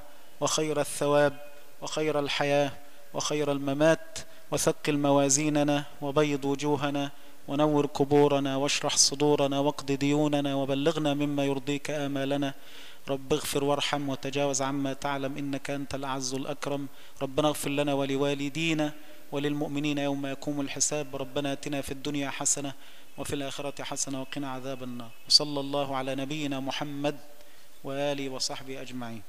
وخير الثواب وخير الحياة وخير الممات وثقل موازيننا وبيض وجوهنا ونور قبورنا واشرح صدورنا واقض ديوننا وبلغنا مما يرضيك آمالنا. رب اغفر وارحم وتجاوز عما تعلم إنك أنت الأعز الأكرم. ربنا اغفر لنا ولوالدينا وللمؤمنين يوم يقوم الحساب. ربنا آتنا في الدنيا حسنة وفي الآخرة حسنة وقنا عذاب النار. وصلى الله على نبينا محمد وآله وصحبه أجمعين.